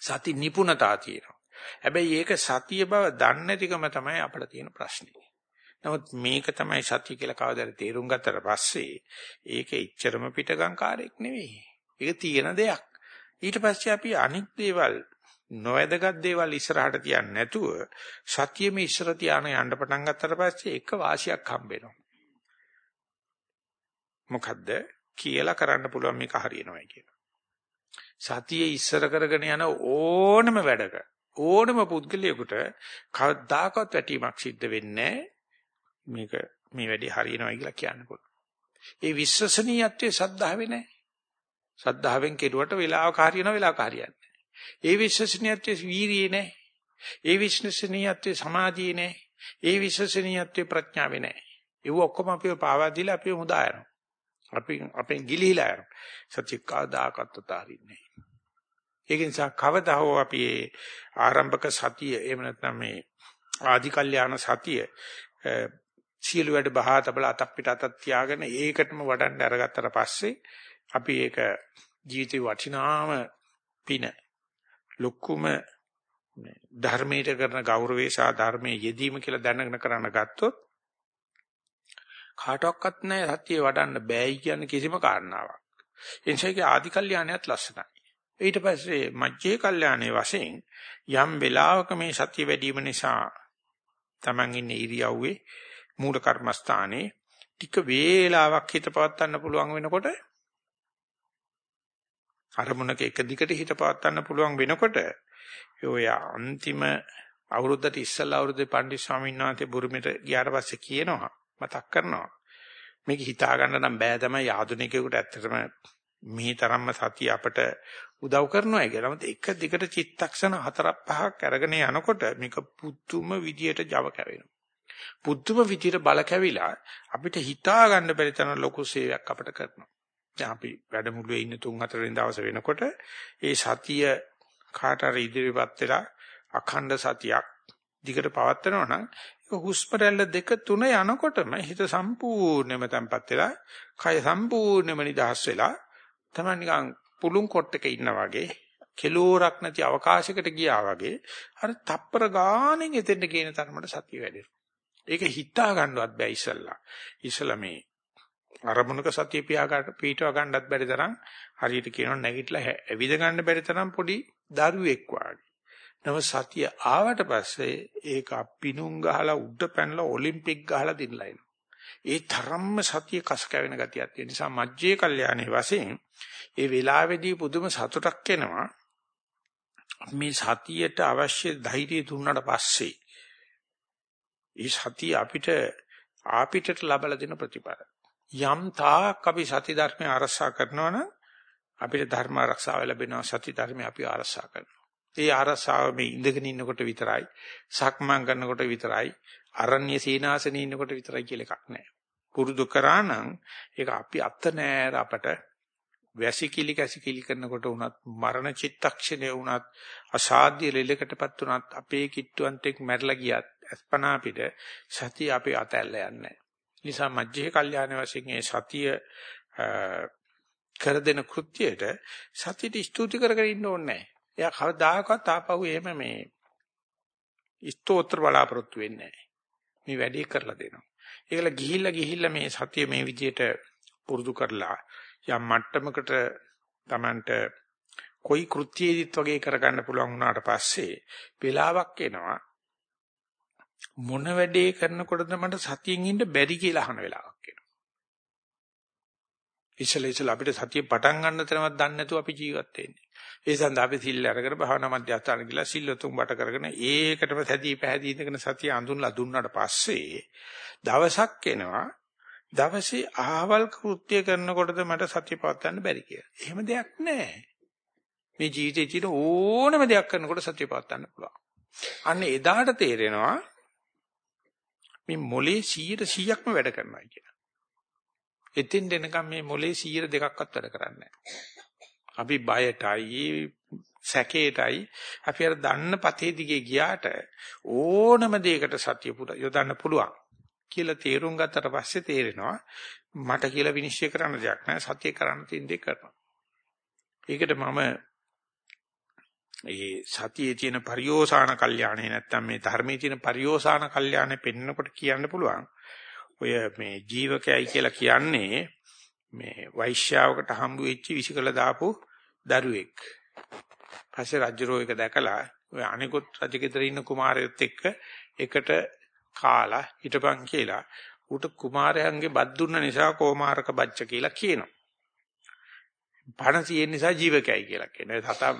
S1: සති නිපුණතා තියෙනවා. හැබැයි ඒක සතිය බව දන්නේ නැතිකම තමයි අපිට තියෙන ප්‍රශ්නේ. නමුත් මේක තමයි සතිය කියලා කවදාද තේරුම් ගත්තට පස්සේ ඒක එච්චරම පිටගංකාරයක් නෙවෙයි. ඒක තියෙන දෙයක්. ඊට පස්සේ අපි අනික් දේවල් නොවැදගත් දේවල් ඉස්සරහට තියන්නේ නැතුව සතියෙම ඉස්සර තියාන යන්න පටන් ගත්තට පස්සේ එක වාසියක් හම්බ වෙනවා. මොකද්ද කියලා කරන්න පුළුවන් මේක හරියනවායි කියලා. සතියේ ඉස්සර කරගෙන යන ඕනම වැඩක ඕනම පුද්ගලයෙකුට කවදාකවත් වැටීමක් සිද්ධ වෙන්නේ මේක මේ වැඩේ හරියනවායි කියලා කියන්න පුළුවන්. ඒ විශ්වසනීයත්වයේ සද්ධාවේ නැහැ. සද්ධාවෙන් කෙරුවට වෙලාවක හරියනවා වෙලාවක හරියන්නේ ඒ විශ්වසනීයත්වයේ වීරියේ නැහැ. ඒ විශ්වසනීයත්වයේ සමාධියේ නැහැ. ඒ විශ්වසනීයත්වයේ ප්‍රඥාවේ නැහැ. ඒව ඔක්කොම අපිව පාවා දීලා අපිව මුදා යනවා. අපි අපෙන් ගිලිහිලා යනවා. සත්‍ය කවදාකවත් උතාරින්නේ නැහැ. ඒක නිසා කවදා හෝ අපි ආරම්භක සතිය එහෙම නැත්නම් මේ ආදි කල්යාණ සතිය සියලු වැඩ බහා තබලා අතක් පිට අතක් තියාගෙන ඒකටම වඩන්න අරගත්තට පස්සේ අපි ඒක ජීවිතේ වටිනාම පින ලොකුම ධර්මයට කරන ගෞරවේ සහ ධර්මයේ යෙදීම කියලා දැනගෙන කරන්න ගත්තොත් කාටවත් නැහැ සත්‍යය වඩන්න බෑයි කියන කිසිම කාරණාවක්. එනිසා ආදි කල්යාණයත් ලස්සනයි. ඊට පස්සේ මජ්ජේ කල්යාණයේ වශයෙන් යම් වෙලාවක මේ සත්‍ය වැඩිම නිසා Taman ඉන්නේ ඉරියව්වේ මූල කර්මස්ථානේ ටික වේලාවක් හිත පවත්වන්න පුළුවන් වෙනකොට අරමුණක එක දිගට හිත පවත්වන්න පුළුවන් වෙනකොට ඔය අන්තිම අවුරුද්දට ඉස්සෙල්ලා අවුරුද්දේ පණ්ඩිත ස්වාමීන් වහන්සේ බුරුමෙට ගියාට පස්සේ කියනවා මතක් කරනවා. මේක හිතා ගන්න නම් බෑ තමයි ආධුනිකයෙකුට ඇත්තටම මේ තරම්ම සතිය අපට උදව් කරනවා කියලා. මත එක දිගට චිත්තක්ෂණ හතරක් පහක් අරගෙන යනකොට මේක පුදුම විදියට Java කැවෙනවා. පුදුම විදියට බල කැවිලා අපිට හිතා ගන්න බැරි තරම් ලොකු සේවයක් අපිට කරනවා. දැන් අපි වැඩමුළුවේ ඉන්න 3 4 වෙනි දවසේ වෙනකොට ඒ සතිය කාට හරි ඉදිරියපත් වෙලා අඛණ්ඩ සතියක් දිගට පවත්වනවා නම් ඒක හුස්ම රැල්ල දෙක තුන යනකොටම හිත සම්පූර්ණයෙන්ම තැම්පත් වෙලා කය සම්පූර්ණයෙන්ම නිදහස් වෙලා තමයි නිකන් පුළුන් කොට්ටක ඉන්නා වගේ කෙලෝරක් නැති අවකාශයකට ගියා වගේ අර තප්පර ගානෙන් එතෙන්ට ගේන තරමට සතිය වැඩෙනවා. ඒක හිතා ගන්නවත් බෑ ඉස්සල්ලා. ඉස්සලා මේ අරමුණක සතිය පියාගන්න පීටව ගන්නත් බැරි තරම් හරියට කියනවා නැගිටලා ඇවිද ගන්න බැරි තරම් පොඩි දරුවෙක් වාගේ. නම සතිය ආවට පස්සේ ඒක අපිනුම් ගහලා උඩ පැනලා ඔලිම්පික් ගහලා දිනලා එනවා. ඒ තරම්ම සතිය කස කැවෙන ගතියක් තියෙන නිසා මජ්ජේ කල්යාණේ වශයෙන් ඒ වෙලාවේදී පුදුම සතුටක් එනවා. මේ සතියට අවශ්‍ය ධෛර්යය දුන්නාට පස්සේ ඒ සතිය අපිට ආපිටට ලබලා දෙන ප්‍රතිඵල. යම් තාක් අපි සති ධර්මය ආරක්ෂා කරනවා නම් අපිට ධර්ම ආරක්ෂාව ලැබෙනවා සති ධර්මය අපි ආරක්ෂා කරනවා. ඒ ආරක්ෂාව මේ ඉඳගෙන ඉන්නකොට විතරයි, සක්මන් කරනකොට විතරයි, අරණ්‍ය සීනාසනේ ඉන්නකොට විතරයි කියලා එකක් නැහැ. පුරුදු කරා නම් ඒක අපි අත නෑර අපට වැසිකිලි කැසිකිලි කරනකොට උනත් මරණ චිත්තක්ෂණය උනත් අසාධ්‍ය ලෙලකටපත් උනත් අපේ කිට්ටුවන්තෙක් මැරලා ගියත් අස්පනා පිට සතිය අපේ අතැල්ල යන්නේ නිසා මජ්ජේ කල්යාණ වශයෙන් ඒ සතිය කර දෙන කෘත්‍යයට සතියට ස්තුති කරගෙන ඉන්න ඕනේ නැහැ. එයා කවදාකවත් ආපහු එහෙම මේ ස්තෝත්‍ර බලාපොරොත්තු වෙන්නේ නැහැ. මේ වැඩේ කරලා දෙනවා. ඒකල ගිහිල්ලා ගිහිල්ලා මේ සතිය මේ විදිහට පුරුදු කරලා යම් මට්ටමකට Tamanට કોઈ කෘත්‍යයේදීත් වගේ කරගන්න පුළුවන් වුණාට පස්සේ වෙලාවක් එනවා මොන වැඩේ කරනකොටද මට සතියෙන් ඉන්න බැරි කියලා අහන වෙලාවක් එනවා. ඉස්සෙල්ලා ඉස්සෙල්ලා අපිට සතිය පටන් ගන්න තරමක් දන්නේ නැතුව අපි ජීවත් වෙන්නේ. ඒ සඳහා අපි සිල් අරගෙන භාවනා මධ්‍යස්ථාන කියලා සිල් තුන් බට කරගෙන ඒකටම සැදී පැහැදී ඉඳගෙන සතිය අඳුන්ලා දුන්නාට පස්සේ දවසක් එනවා දවසේ අහවල් කෘත්‍ය කරනකොටද මට සතිය පවත්වන්න බැරි කියලා. එහෙම දෙයක් නැහැ. මේ ජීවිතේ තියෙන ඕනම දෙයක් කරනකොට සතිය පවත්වන්න පුළුවන්. අන්න එදාට තේරෙනවා මේ මොලේ 100%ක්ම වැඩ කරනවා කියලා. එතින් දෙනකම් මේ මොලේ 100 දෙකක්වත් වැඩ කරන්නේ අපි බයටයි සැකේටයි අපි අර දන්න පතේ දිගේ ගියාට ඕනම දෙයකට සතිය පුරා යොදන්න පුළුවන්. කියලා තේරුම් ගත්තට පස්සේ තේරෙනවා මට කියලා විනිශ්චය කරන්න දෙයක් නැහැ සත්‍ය කරන්න තියෙන දේ කරනවා. ඒකට මම ඒ සතියේ තියෙන පරිෝසాన කල්යාණේ නැත්තම් මේ ධර්මයේ තියෙන පරිෝසాన කල්යාණේ පෙන්නකොට කියන්න පුළුවන්. ඔය මේ ජීවකයයි කියලා කියන්නේ මේ වෛශ්‍යාවකට හම්බු වෙච්ච විසිකල දාපු දරුවෙක්. පස්සේ රජුරෝ එක දැකලා ඔය අනිකුත් රජකෙතර ඉන්න කුමාරයොත් එක්ක එකට කාලා හිටපන් කියලා ඌට කුමාරයන්ගේ බත් දුන්න නිසා කොමාරක බච්ච කියලා කියනවා. පණ තියෙන නිසා ජීවකයි කියලා කියනවා. සතා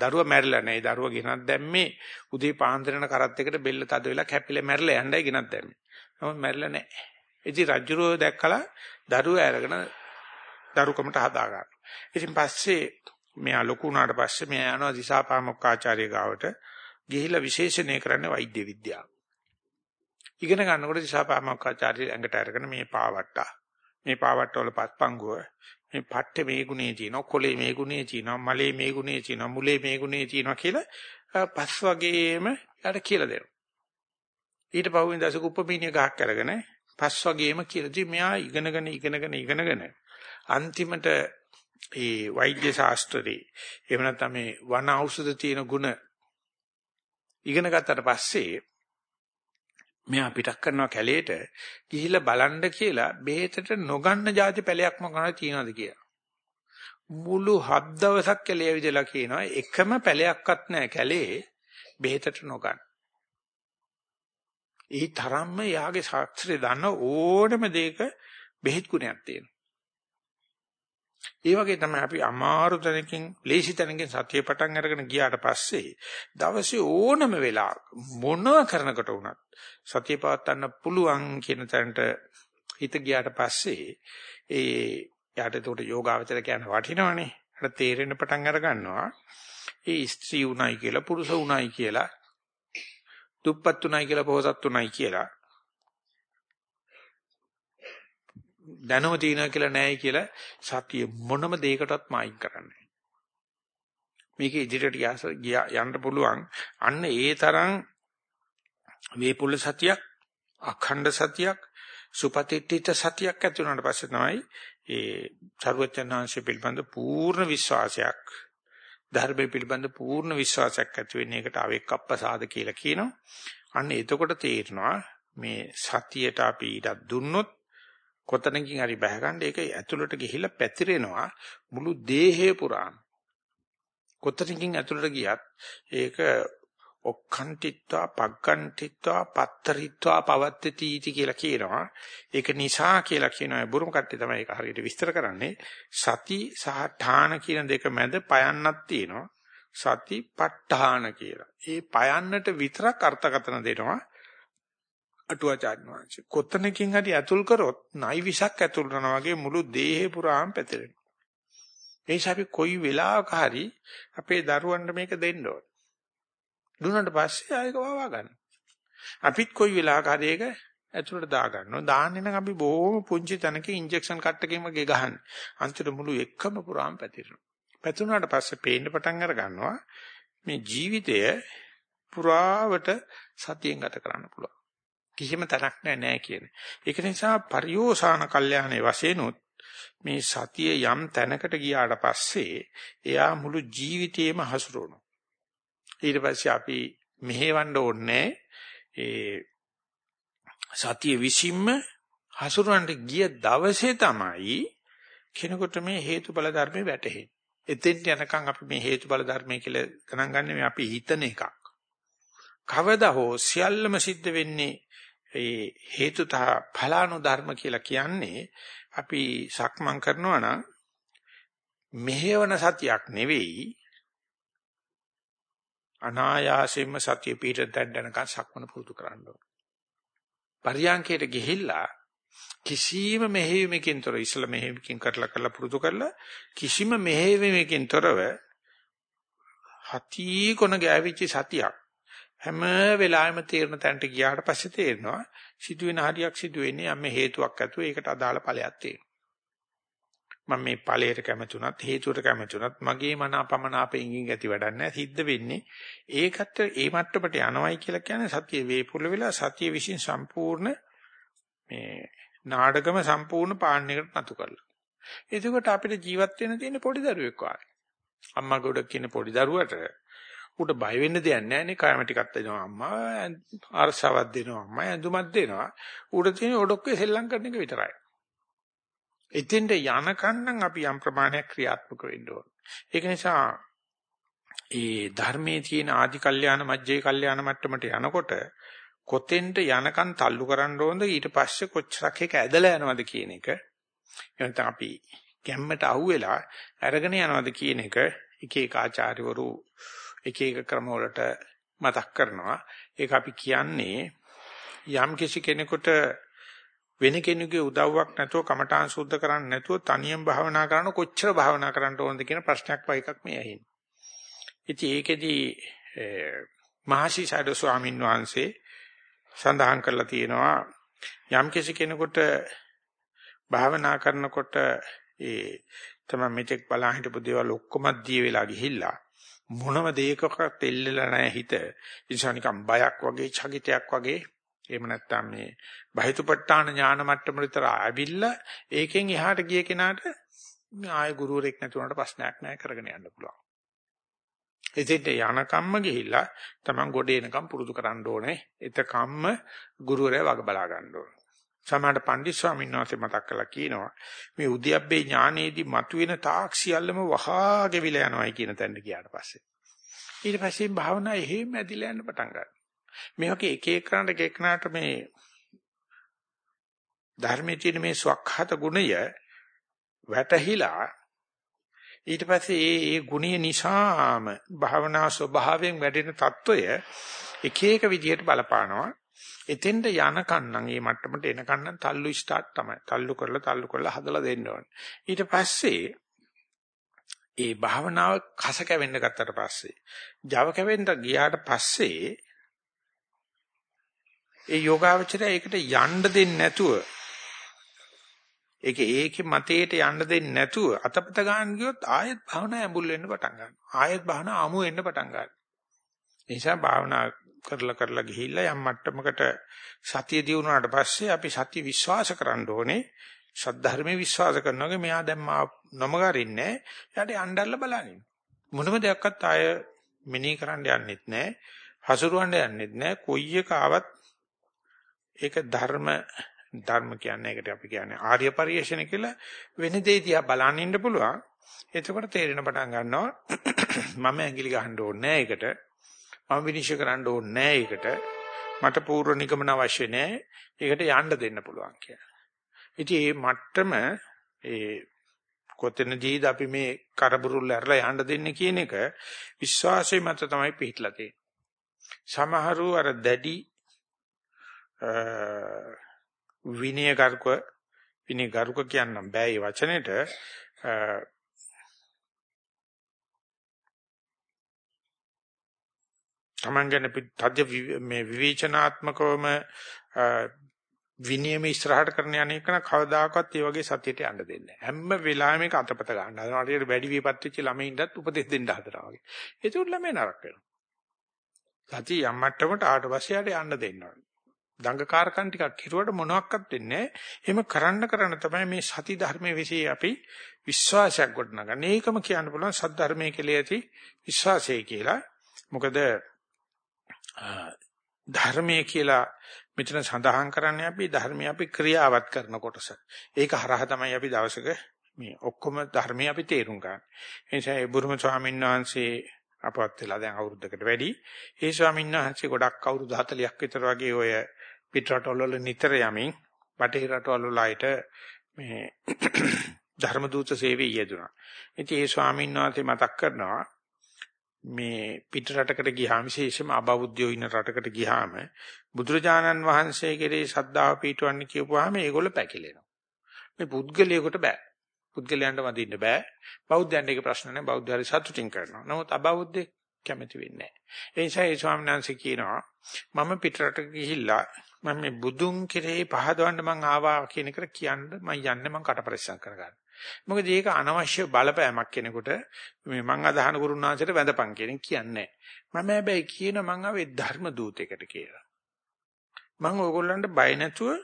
S1: දරුවා මැරිලා නැහැ. දරුවා ගෙනත් දැම්මේ උදේ පාන්දරන කරත් එකට බෙල්ල තද වෙලා කැපිලා මැරිලා යන්නයි ගෙනත් දැම්මේ. නමුත් මැරිලා නැහැ. ඉතින් රජුරෝ දැක්කලා දරුවා අරගෙන දරුකමට හදා ගන්නවා. ඉතින් පස්සේ මෙයා ලොකු වුණාට පස්සේ මෙයා යනවා දිසාපාමොක්කාචාර්ය ගාවට ගිහිලා විශේෂණය කරන්නේ වෛද්‍ය විද්‍යාව. ඉගෙන ගන්නකොට දිසාපාමොක්කාචාර්ය ඇඟට අරගෙන මේ පාවට්ටා මේ පාවට්ට වල පත්පංගුව මේ පට්ටේ මේ ගුණේ තියෙනවා කොලේ මේ ගුණේ තියෙනවා මලේ මේ ගුණේ තියෙනවා මුලේ මේ ගුණේ තියෙනවා කියලා පස් වගේම යාට කියලා දෙනවා. ඊට පහුවෙන් දසක උපපීනිය ගහක් අරගෙන පස් වගේම කියලා දී මෙයා ඉගෙනගෙන ඉගෙනගෙන ඉගෙනගෙන අන්තිමට ඒ වෛද්‍ය ශාස්ත්‍රයේ එහෙම නැත්නම් මේ වන ඖෂධ තියෙන ಗುಣ ඉගෙන ගත්තට පස්සේ මෙයා පිටක් කරනවා කැලේට ගිහිල්ලා බලන්න කියලා බෙහෙතට නොගන්න જાති පැලයක් මොකනවද තියනවද කියලා. මුළු හත් දවසක් කැලේ විදලා කියනවා එකම පැලයක්වත් නැහැ කැලේ බෙහෙතට නොගන්න. ඊ තරම්ම යාගේ ශාස්ත්‍රය දන්න ඕනම දෙයක බෙහෙත් ගුණයක් තියෙනවා. ඒ වගේ තමයි අපි අමාරු තැනකින් ලේසි තැනකින් සතිය පටන් අරගෙන ගියාට පස්සේ දවසේ ඕනම වෙලාවක මොනවා කරනකොට වුණත් සතිය පවත්වන්න පුළුවන් කියන තැනට හිත ගියාට පස්සේ ඒ යාට ඒකට යෝගාවචර කියන වටිනවනේ. අර තේරෙන්න පටන් අර ගන්නවා. ඒ ස්ත්‍රී උණයි කියලා පුරුෂ උණයි කියලා දුප්පත් උණයි කියලා පොහසත් උණයි කියලා දැනුම තියනවා කියලා නැහැ කියලා සතිය මොනම දෙයකටවත් මායින් කරන්නේ මේක ඉදිරියට යන්න පුළුවන් අන්න ඒ තරම් වේපුල සතියක් අඛණ්ඩ සතියක් සුපතිට්ඨිත සතියක් ඇති වුණාට පස්සේ තමයි ඒ ਸਰවඥාන්සේ පිළිබඳ පූර්ණ විශ්වාසයක් ධර්මයේ පිළිබඳ පූර්ණ විශ්වාසයක් ඇති වෙන එකට අවෙක්කප්පසාද කියලා කියනවා. අන්න එතකොට තේරෙනවා මේ සතියට අපි ඊට දුන්නොත් කොතනකින් හරි බහ ගන්න ඒක ඇතුළට ගිහිල්ලා පැතිරෙනවා මුළු දේහය පුරාම. කොතනකින් ඇතුළට ගියත් ඒක ඔක්කන්තිත්වා පග්ගන්තිත්වා පත්තරිත්වා පවත්තති इति කියලා කියනවා. ඒක නිසා කියලා කියනවා බුරුම කට්ටිය තමයි ඒක හරියට විස්තර කරන්නේ. සති සහ ඨාන කියන දෙක මැද පයන්නක් තියෙනවා. සති ප ဋ ාණ කියලා. ඒ පයන්නට විතරක් අර්ථකථන දෙනවා. අටුවාචාර්ය වංශය. කොතනකින් හරි ඇතුල් කරොත් නයි විසක් ඇතුල් කරනවා වගේ මුළු දේහේ පුරාම පැතිරෙනවා. ඒ නිසා අපි කොයි වෙලාවක හරි අපේ දරුවන්ට මේක දෙන්න ඕන. දුන්නාට පස්සේ ආයෙක වවා ගන්න. අපිත් කොයි වෙලාවක හරි ඒක ඇතුළට දා ගන්නවා. දාන්නේ නම් අපි බොහොම පුංචි තැනක ඉන්ජෙක්ෂන් කට්ටකින්ම ගේ ගහන්නේ. අන්තිමට මුළු එක්කම පුරාම පැතිරෙනවා. පැතුනාට පස්සේ පේන්න පටන් අර ගන්නවා මේ ජීවිතය පුරාවට සතියෙන් ගත කරන්න පුළුවන්. කිසිම තරක් නැහැ නෑ කියන්නේ. ඒක නිසා පරියෝසాన කල්යාණේ වශයෙන්ුත් මේ සතිය යම් තැනකට ගියාට පස්සේ එයා මුළු ජීවිතේම හසුරවනවා. ඊට පස්සේ අපි මෙහෙවන්න ඕනේ ඒ සතිය විසින්ම හසුරවන්න ගිය දවසේ තමයි කෙනෙකුට මේ හේතුඵල ධර්මේ වැටහෙන්නේ. එතෙන්ට යනකම් අපි මේ හේතුඵල ධර්මයේ කියලා ගණන් ගන්න මේ අපි හිතන එකක්. කවදා හෝ සියල්ලම සිද්ධ වෙන්නේ ඒ හේතුතහ ඵලානු ධර්ම කියලා කියන්නේ අපි සක්මන් කරනවා නම් මෙහෙවන සතියක් නෙවෙයි අනායාසයෙන්ම සතිය පිට දැඩනකන් සක්මන පුරුදු කරන්න ඕන. පරියන්කයට ගිහිල්ලා කිසිම මෙහෙයුමකින් තොර ඉස්සල මෙහෙයුමකින් කරලා කරලා පුරුදු කරලා කිසිම මෙහෙයුමකින් තොරව හති කොන ගෑවිච්ච සතියක් හැම වෙලාවෙම තීරණ තැනට ගියාට පස්සේ තේරෙනවා සිදුවෙන හරියක් සිදුවෙන්නේ යම් හේතුවක් ඇතුව ඒකට අදාළ ඵලයක් තියෙනවා. මම මේ ඵලයට කැමතුණත් හේතුවට කැමතුණත් මගේ මන අපමණාපෙන් ඇති වැඩක් නැහැ. සිද්ධ වෙන්නේ ඒකට ඒ මට්ටමට යනවයි කියලා කියන්නේ සතිය වේපුල වෙලා සතිය විසින් සම්පූර්ණ මේ නාඩගම සම්පූර්ණ පාන්නයකට නතු කරලා. එතකොට අපිට ජීවත් වෙන්න තියෙන පොඩි දරුවෙක් වගේ. අම්මා ගොඩක් කියන පොඩි දරුවට උට බය වෙන්න දෙයක් නැහැ නේ. කයම ටිකක් දෙනවා අම්මා අරසාවක් දෙනවා අම්මා ඇඳුමක් දෙනවා. උට තියෙන ඔඩොක්කේ සෙල්ලම් කරන එක විතරයි. එතෙන්ට යනකන් නම් අපි යම් ප්‍රමාණයක් ක්‍රියාත්මක වෙන්න ඕන. ඒක නිසා ඒ ධර්මයේ තියෙන ආදි කල්යාණ මජ්ජේ කල්යාණ මට්ටමට යනකොට කොතෙන්ට යනකන් තල්ලු කරන්න ඕනද? ඊට පස්සේ කොච්චරක් එක ඇදලා යනවද කියන එක. එහෙනම් අපි ගැම්මට අහුවෙලා අරගෙන යනවද කියන එක එක එක ආචාර්යවරු එක එක ක්‍රමවලට මතක් කරනවා ඒක අපි කියන්නේ යම් කිසි කෙනෙකුට වෙන කෙනෙකුගේ උදව්වක් නැතුව කමඨාන් සුද්ධ කරන්නේ නැතුව තනියම භාවනා කරන කොච්චර භාවනා කරන්න ඕනද කියන ප්‍රශ්නයක් වගේ එකක් මේ ඇහින්නේ. ඉතින් ඒකෙදී මහසිසඩ ස්වාමීන් වහන්සේ සඳහන් කරලා තියෙනවා යම් කිසි කෙනෙකුට භාවනා කරනකොට ඒ තමයි මෙතෙක් බලා හිටපු දේවල් ඔක්කොම දී වෙලා ගිහිල්ලා මොනම දෙයකකට එල්ලලා නැහැ හිත. ඉතින් නිකන් බයක් වගේ, චකිතයක් වගේ එහෙම නැත්නම් මේ බහිතුපට්ඨාන ඥාන මට්ටම විතර ආවිල්ලා ඒකෙන් එහාට ගිය කෙනාට ආය ගුරුවරෙක් නැතුණාට ප්‍රශ්නයක් නැහැ කරගෙන යන්න පුළුවන්. එතෙන්ට යන කම්ම ගිහිල්ලා Taman ගොඩ එනකම් පුරුදු කරන්න ඕනේ. එතකම්ම ගුරුවරයා වග බලා ගන්න ඕනේ. සමහරට පණ්ඩිත ස්වාමීන් වහන්සේ මතක් කළා කියනවා මේ උද්‍යප්පේ ඥානයේදී මතුවෙන තාක් සියල්ලම වහා ගෙවිලා යනවායි කියන තැනට ගියාට පස්සේ. ඊට පස්සේ භාවනා එහෙම ඇදිලා යන්න පටන් ගන්නවා. මේ වගේ එක එකනට එක එකනට මේ ධර්මයේ තියෙන මේ ස්වකහත ගුණය වැටහිලා ඊට පස්සේ ඒ ඒ ගුණය නිසාම භාවනා ස්වභාවයෙන් වැඩෙන తত্ত্বය එක එක විදිහට බලපානවා. එතෙන්ට යනකන් නම් මේ මට්ටමට එනකන් නම් තල්ලු ස්ටාර්ට් තමයි තල්ලු කරලා තල්ලු කරලා හදලා දෙන්න ඕනේ ඊට පස්සේ ඒ භාවනාව කස කැවෙන්න ගත්තට පස්සේ Java කැවෙන්න ගියාට පස්සේ ඒ යෝගාවචරය ඒකට යන්න දෙන්නේ නැතුව ඒක ඒකේ මතේට යන්න දෙන්නේ නැතුව අතපත ගන්න ගියොත් ආයෙත් භාවනා ඇඹුල් වෙන්න පටන් ගන්නවා. ආයෙත් භාවනා අමු වෙන්න පටන් ගන්නවා. ඒ නිසා භාවනා කරලා කරලා ගිහිල්ලා යම් මට්ටමකට සතිය දිනුනාට පස්සේ අපි සතිය විශ්වාස කරන්න ඕනේ. සද්ධර්මයේ විශ්වාස කරනවා මෙයා දැන් මා නොමගරින්නේ. එයාට යන්නදල්ලා බලන්නේ. මොනම දෙයක්වත් ආය මෙනෙහි කරන්න යන්නෙත් නැහැ. හසුරවන්න යන්නෙත් නැහැ. කොයි එක ආවත් ඒක ධර්ම ධර්ම කියන්නේ ඒකට අපි කියන්නේ ආර්ය පරිශ්‍රණ කියලා වෙන දෙය දිහා බලන්න ඉන්න පුළුවන්. එතකොට තේරෙන පටන් ගන්නවා මම ඇඟිලි ගහන්න ඕනේ නැහැ ඒකට. මම විනිශ්චය කරන්න ඕනේ නැහැ ඒකට. මට පූර්ව නිගමන අවශ්‍ය නැහැ. ඒකට යන්න දෙන්න පුළුවන් කියලා. ඉතින් මේ මට්ටම ඒ කොතනදීද අපි මේ කරබුරුල්ල ඇරලා යන්න දෙන්නේ කියන එක විශ්වාසය මත තමයි පිටලා තියෙන්නේ. සමහරු අර දැඩි විනය ගරුක විනය ගරුක කියන්නම් බෑ මේ වචනෙට තමන්ගෙන තද්ද මේ විවේචනාත්මකවම විනයම ඉස්සරහට කරන යන්නේ කන කවදාකවත් ඒ වගේ සතියට යන්න දෙන්නේ නැහැ. හැම වෙලාවෙම මේක අතපත ගන්න. අර හරියට වැඩි විපත් වෙච්ච ළමයින්ටත් උපදෙස් දෙන්න හදනවා වගේ. ඒක උන් ළමයි නරක වෙනවා. සතිය යම් මට්ටමකට ආවට පස්සේ යට යන්න දෙන්න ඕනේ. දඟකාරකම් ටිකක් කිරුවට මොනවත් වෙන්නේ එහෙම කරන්න කරන්න තමයි මේ සති ධර්මයේ વિશે අපි විශ්වාසයක් ගොඩනගන්නේ. ඒකම කියන්න පුළුවන් සත්‍ය ධර්මයේ කියලා ඇති විශ්වාසය කියලා. මොකද ධර්මයේ කියලා මෙතන සඳහන් කරන්නේ අපි ධර්මයේ අපි ක්‍රියාවත් කරන කොටස. ඒක හරහා තමයි අපි දවසක මේ ඔක්කොම ධර්මයේ අපි තේරුම් ගන්න. ඒ නිසා ඒ බුරුම ස්වාමීන් වහන්සේ අපවත් වෙලා දැන් අවුරුද්දකට වැඩි. ඒ ස්වාමීන් වහන්සේ ගොඩක් අවුරුදු 40ක් විතර වගේ ඔය පිටරටවල වල නිතර යමින් බටහිර රටවල වල අයට මේ ධර්ම දූත සේවයේ යෙදුණා. ඉතින් ඒ ස්වාමීන් වහන්සේ මතක් කරනවා මේ පිටරටකට ගියාම විශේෂයෙන්ම අබෞද්ධයෝ ඉන්න රටකට ගියාම බුදුරජාණන් වහන්සේ කෙරේ ශ්‍රද්ධාව පිටවන්න කියපුවාම ඒගොල්ලෝ පැකිලෙනවා. මේ පුද්ගලයාකට බෑ. පුද්ගලයන්ට වදින්න බෑ. බෞද්ධයන්ට ඒක ප්‍රශ්න නෑ. බෞද්ධයරි සතුටින් කරනවා. නමුත් අබෞද්ධ කැමති වෙන්නේ නෑ. ඒ නිසා ඒ ස්වාමීන් වහන්සේ කියනවා මම පිටරට ගිහිල්ලා මම මේ බුදුන් කෙරෙහි පහදවන්න මං ආවා කියන එකට කියන්න මං යන්නේ මං කට පරිස්සම් කරගන්න. මොකද ඒක අනවශ්‍ය බලපෑමක් කෙනෙකුට මේ මං අදහන ගුරුනාංශයට වැඳපන් කියන කියන්නේ මම හැබැයි කියන මං ආවේ ධර්ම දූතයකට කියලා. මං ඕගොල්ලන්ට බය නැතුව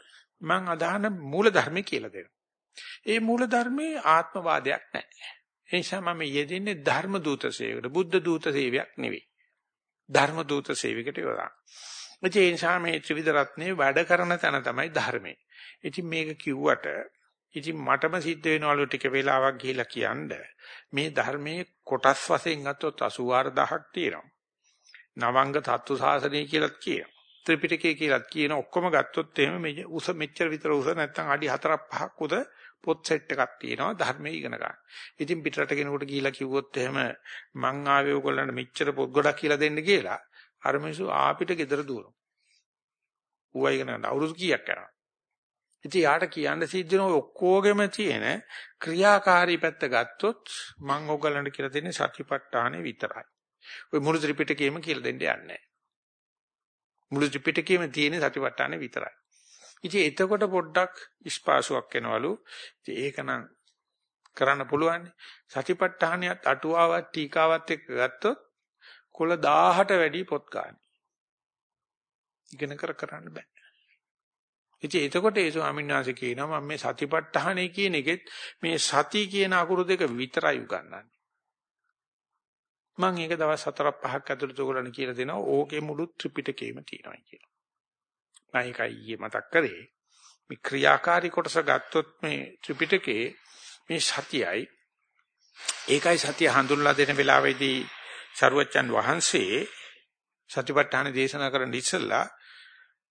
S1: මං අදහන මූල ධර්මය කියලා දෙනවා. ඒ මූල ධර්මයේ ආත්මවාදයක් නැහැ. ඒ නිසා මම යෙදෙන්නේ ධර්ම දූත සේවයකට බුද්ධ දූත සේවයක් නෙවෙයි. ධර්ම දූත සේවයකට යොදා. ඒ නිසා මේ ත්‍රිවිධ රත්නේ වැඩ කරන තැන තමයි ධර්මයේ. ඉතින් මේක කිව්වට ඉතින් මටම සිද්ධ වෙනවලු ටික වෙලාවක් ගිහිලා කියන්න මේ ධර්මයේ කොටස් වශයෙන් ගත්තොත් 84000ක් තියෙනවා. නවංග තත්තු සාසනය කියලා කියනවා. ත්‍රිපිටකය කියලා කියන ඔක්කොම ගත්තොත් එහෙම මේ උස මෙච්චර විතර උස නැත්නම් අඩි 4ක් 5ක් උද පොත් සෙට් එකක් තියෙනවා ධර්මයේ ඉගෙන ගන්න. ඉතින් පිටරට කෙනෙකුට ගිහිලා කිව්වොත් එහෙම මං ආවේ ඔයගොල්ලන්ට මෙච්චර පොත් ගොඩක් කියලා දෙන්න කියලා අර මිනිස්සු ආපිට ගෙදර දුවනවා. ඌවා ඉගෙන ගන්න අවුරුදු කීයක් යනවා. ඉතින් යාට කියන්න සිද්ධ වෙන ඔක්කොගෙම තියෙන ක්‍රියාකාරී පැත්ත ගත්තොත් මං ඔයගොල්ලන්ට කියලා දෙන්නේ සතිපට්ඨානෙ විතරයි. ඔය මුළු ත්‍රිපිටකයම කියලා දෙන්න යන්නේ නැහැ. මුළු ත්‍රිපිටකයේම තියෙන සතිපට්ඨානෙ විතරයි. ඉතින් එතකොට පොඩ්ඩක් ඉස්පාසුවක් එනවලු. ඉතින් ඒකනම් කරන්න පුළුවන්. සතිපට්ඨානියත් අටුවාවත් ටීකාවත් එක්ක ගත්තොත් කුල 1000ට වැඩි පොත් ගන්න. ඉගෙන කර කරන්න බෑ. ඉතින් එතකොට ඒ ස්වාමීන් වහන්සේ කියනවා මම මේ සතිපට්ඨානයි කියන එකෙත් මේ සති කියන අකුරු දෙක විතරයි උගන්වන්නේ. මම ඒක දවස් 4ක් 5ක් ඇතුළත ඔයගොල්ලන් කියලා දෙනවා ඕකේ මුළු ත්‍රිපිටකයම තියෙනවා කියලා. මම ඒකයි ඊයේ මතක් කරේ. මේ ක්‍රියාකාරී කොටස ගත්තොත් මේ ත්‍රිපිටකේ මේ සතියයි ඒකයි සතිය හඳුන්ලා දෙන වෙලාවේදී සරුවච්චන් වහන්සේ සතිපට්ඨාන දේශනා කරන්න ඉස්සෙල්ලා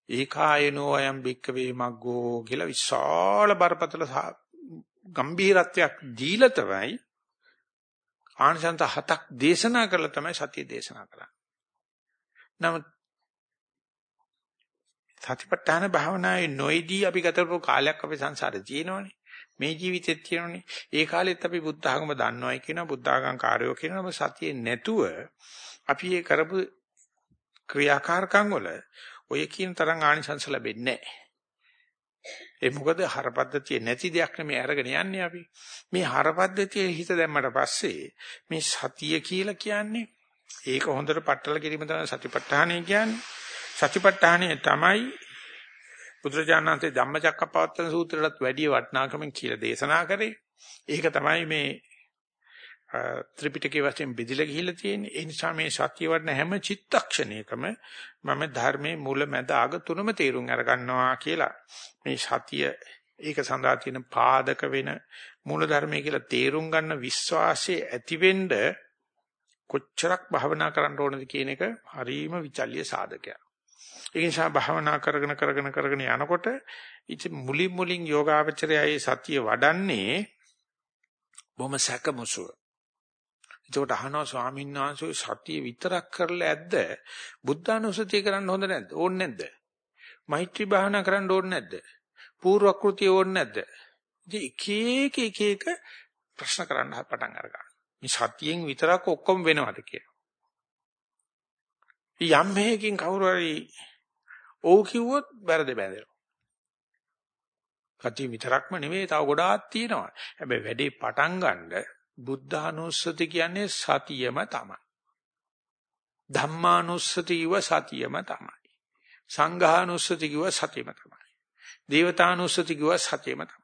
S1: ඒකායනෝ අයම් බික්කවේ මග්ගෝ කියලා විශාල බරපතල ගම්භීරත්වයක් දීලා තමයි ආනිසංස හතක් දේශනා කරලා තමයි සතිය දේශනා කරන්නේ. නමුත් සතිපට්ඨාන භාවනාවේ නොයේදී අපි ගත කරපු කාලයක් අපේ සංසාරේ තියෙනවනේ. මේ ජීවිතෙත් තියෙනවනේ. ඒ කාලෙත් අපි බුද්ධ ආගම දන්නවයි කියනවා බුද්ධ ආගම් කාර්යෝ කියනවා සතියේ නැතුව අපි ඒ කරපු ක්‍රියාකාරකම් වල ඔය කියන තරම් ආනිසංස ලැබෙන්නේ නැහැ. ඒ මොකද හරපද්ධතිය නැති දෙයක් නෙමෙයි අරගෙන යන්නේ අපි. මේ හරපද්ධතිය හිත දැම්මට පස්සේ මේ සතිය කියලා කියන්නේ ඒක හොඳට පట్టල කිරීම තමයි සතිපට්ඨානය කියන්නේ. සතිපට්ඨානය තමයි බුදුරජාණන්සේ ධම්මචක්කපවත්තන සූත්‍රයටත් වැඩි වටිනාකමෙන් කියලා දේශනා කරේ. ඒක තමයි මේ ත්‍රිපිටකයේ වශයෙන් බෙදලා ගිහිල්ලා තියෙන්නේ. ඒ නිසා මේ සත්‍ය වඩන හැම චිත්තක්ෂණයකම මම ධර්මයේ මුල මැද අග තුනම තේරුම් අරගන්නවා කියලා. මේ සතිය ඒක සඳහා තියෙන පාදක වෙන මූල ධර්මයේ කියලා තේරුම් ගන්න විශ්වාසය ඇතිවෙන්න කොච්චරක් භවනා කරන්න ඕනද කියන එක හරීම විචල්්‍ය සාධකයක්. ඒ නිසා භවනා කරගෙන කරගෙන කරගෙන යනකොට ඉතින් මුලින් මුලින් යෝගාවචරයයි සතිය වඩන්නේ බොහොම සැකමුසුව. ඒකට අහනවා ස්වාමීන් වහන්සේ සතිය විතරක් කරලා ඇද්ද? බුද්ධානුස්සතිය කරන්න හොඳ නැද්ද? ඕනේ නැද්ද? මෛත්‍රී භාවනා කරන්න ඕනේ නැද්ද? පූර්ව කෘතිය ඕනේ නැද්ද? ඉතින් එක එක එක එක ප්‍රශ්න කරන්න පටන් අරගන්නවා. මේ සතියෙන් විතරක් ඔක්කොම වෙනවද කියලා. යම් හේකින් කවුරු හරි ඕ කිව්වොත් වැරදි බැඳෙනවා. සතිය විතරක්ම නෙවෙයි තව ගොඩාක් තියෙනවා. හැබැයි වැඩේ පටන් ගන්න බුද්ධානුස්සති කියන්නේ සතියම තමයි. ධම්මානුස්සති කිව්ව සතියම තමයි. සංඝානුස්සති කිව්ව සතියම තමයි. දේවතානුස්සති කිව්ව සතියම තමයි.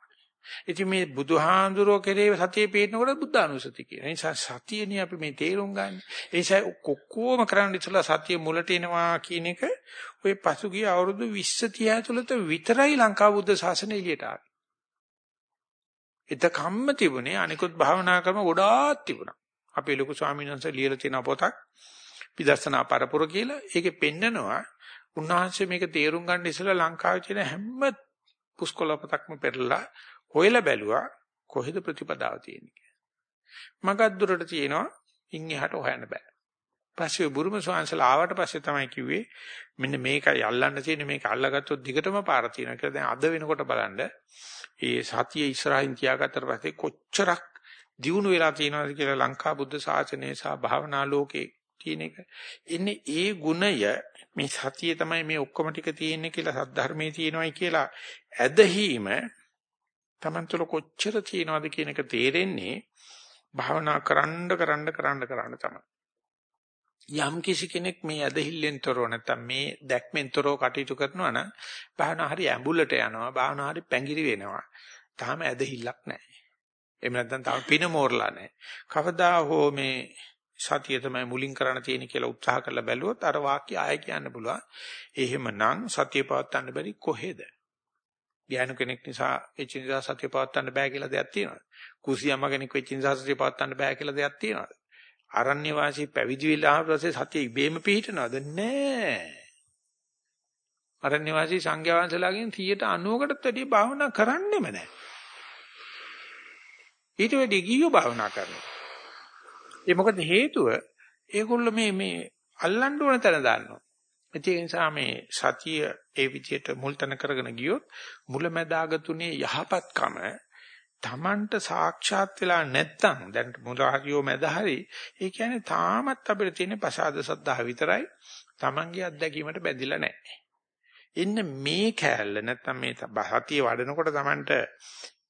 S1: ඉතින් මේ බුදුහාඳුරෝ කෙරේ සතිය පේනකොට බුද්ධානුස්සති කියන. ඒ නිසා සතියනේ අපි මේ තේරුම් ගන්න. ඒ නිසා කොක්කෝම කරන්න ඉතලා සතිය මුලට එනවා කියන එක ඔය පසුගිය අවුරුදු 20 30 ඇතුළත විතරයි ලංකා බුද්ධ ශාසනය එළියට ආවේ. එතකම්ම තිබුණේ අනිකුත් භාවනා ක්‍රම ගොඩාක් තිබුණා. අපේ ලොකු ස්වාමීන් වහන්සේ ලියලා තියෙන පොතක් විදර්ශනා පරපුර කියලා. ඒකේ පෙන්නනවා උන්වහන්සේ මේක තේරුම් ගන්න ඉස්සෙල්ලා ලංකාවේ තියෙන හැම පුස්කොළ පොතක්ම පෙරලා හොයලා බැලුවා කොහෙද ප්‍රතිපදාව තියෙන්නේ කියලා. මගක් දුරට තියෙනවා ඉන් එහාට හොයන්න බෑ. පස්සේ බුරුම ස්වාංශලා ආවට පස්සේ තමයි කිව්වේ මෙන්න මේකයි අල්ලන්න තියෙන්නේ මේක අල්ලගත්තොත් දිගටම පාර තියෙනවා කියලා. දැන් අද වෙනකොට බලන්න ඒ සතිය ඉස්සරහින් තියාගත්තට පස්සේ කොච්චරක් දියුණු වෙලා තියෙනවද කියලා ලංකා බුද්ධ ශාසනය සහ භාවනා ලෝකේ තියෙන එක. ඉන්නේ ඒ ගුණය මේ සතිය තමයි මේ ඔක්කොම ටික තියෙන්නේ කියලා සද්ධර්මයේ තියෙනවයි කියලා ඇදහිීම තමන්තුල කොච්චර තියෙනවද කියන එක තේරෙන්නේ භාවනා කරන්න කරන්න කරන්න කරන්න තමයි. යම් කිසි කෙනෙක් මේ ඇදහිල්ලෙන් තොරව නැත්නම් මේ දැක්මෙන් තොරව කටයුතු කරනවා නම් භාවනා හරි ඇඹුලට යනවා භාවනා හරි පැංගිරි වෙනවා. තාම ඇදහිල්ලක් නැහැ. එහෙම නැත්නම් තාම පින මෝරලා නැහැ. කවදා හෝ මේ සතිය තමයි මුලින් කරන්න තියෙන කියලා උත්සාහ කරලා බැලුවොත් අර වාක්‍ය ආය කියන්න පුළුවන්. එහෙමනම් සතිය පවත්වන්න බැරි කොහෙද? ගෑනු කෙනෙක් නිසා වෙච්ච නිසා සතිය පවත්වන්න බෑ කියලා දෙයක් තියෙනවද? කුසියම්ම කෙනෙක් වෙච්ච නිසා සතිය පවත්වන්න බෑ කියලා දෙයක් තියෙනවද? අරණ්‍ය වාසී පැවිදි වෙලා පස්සේ සතිය ඉබේම පිහිටනවද? නෑ. අරණ්‍ය වාසී සංඝයා වහන්සේලාගෙන් 90කටත් වැඩිය භාවනා කරන්නෙම නෑ. ඊට වැඩි ගියෝ භාවනා කරනවා. ඒ මොකද හේතුව ඒගොල්ලෝ මේ මේ අල්ලන්න ඕන තැන දාන්නවා. ඒ නිසා මේ සතිය ඒ විදිහට මුල් තැන කරගෙන ගියොත් මුලැමැදාග තුනේ යහපත්කම Tamanට සාක්ෂාත් වෙලා නැත්තම් දැන් මුලහරියෝ මැදහරි ඒ කියන්නේ තාමත් අපිට තියෙන ප්‍රසාද සද්ධා විතරයි Tamanගේ අත්දැකීමට බැඳිලා නැහැ. ඉන්න මේ කෑල්ල නැත්තම් මේ සතිය වඩනකොට Tamanට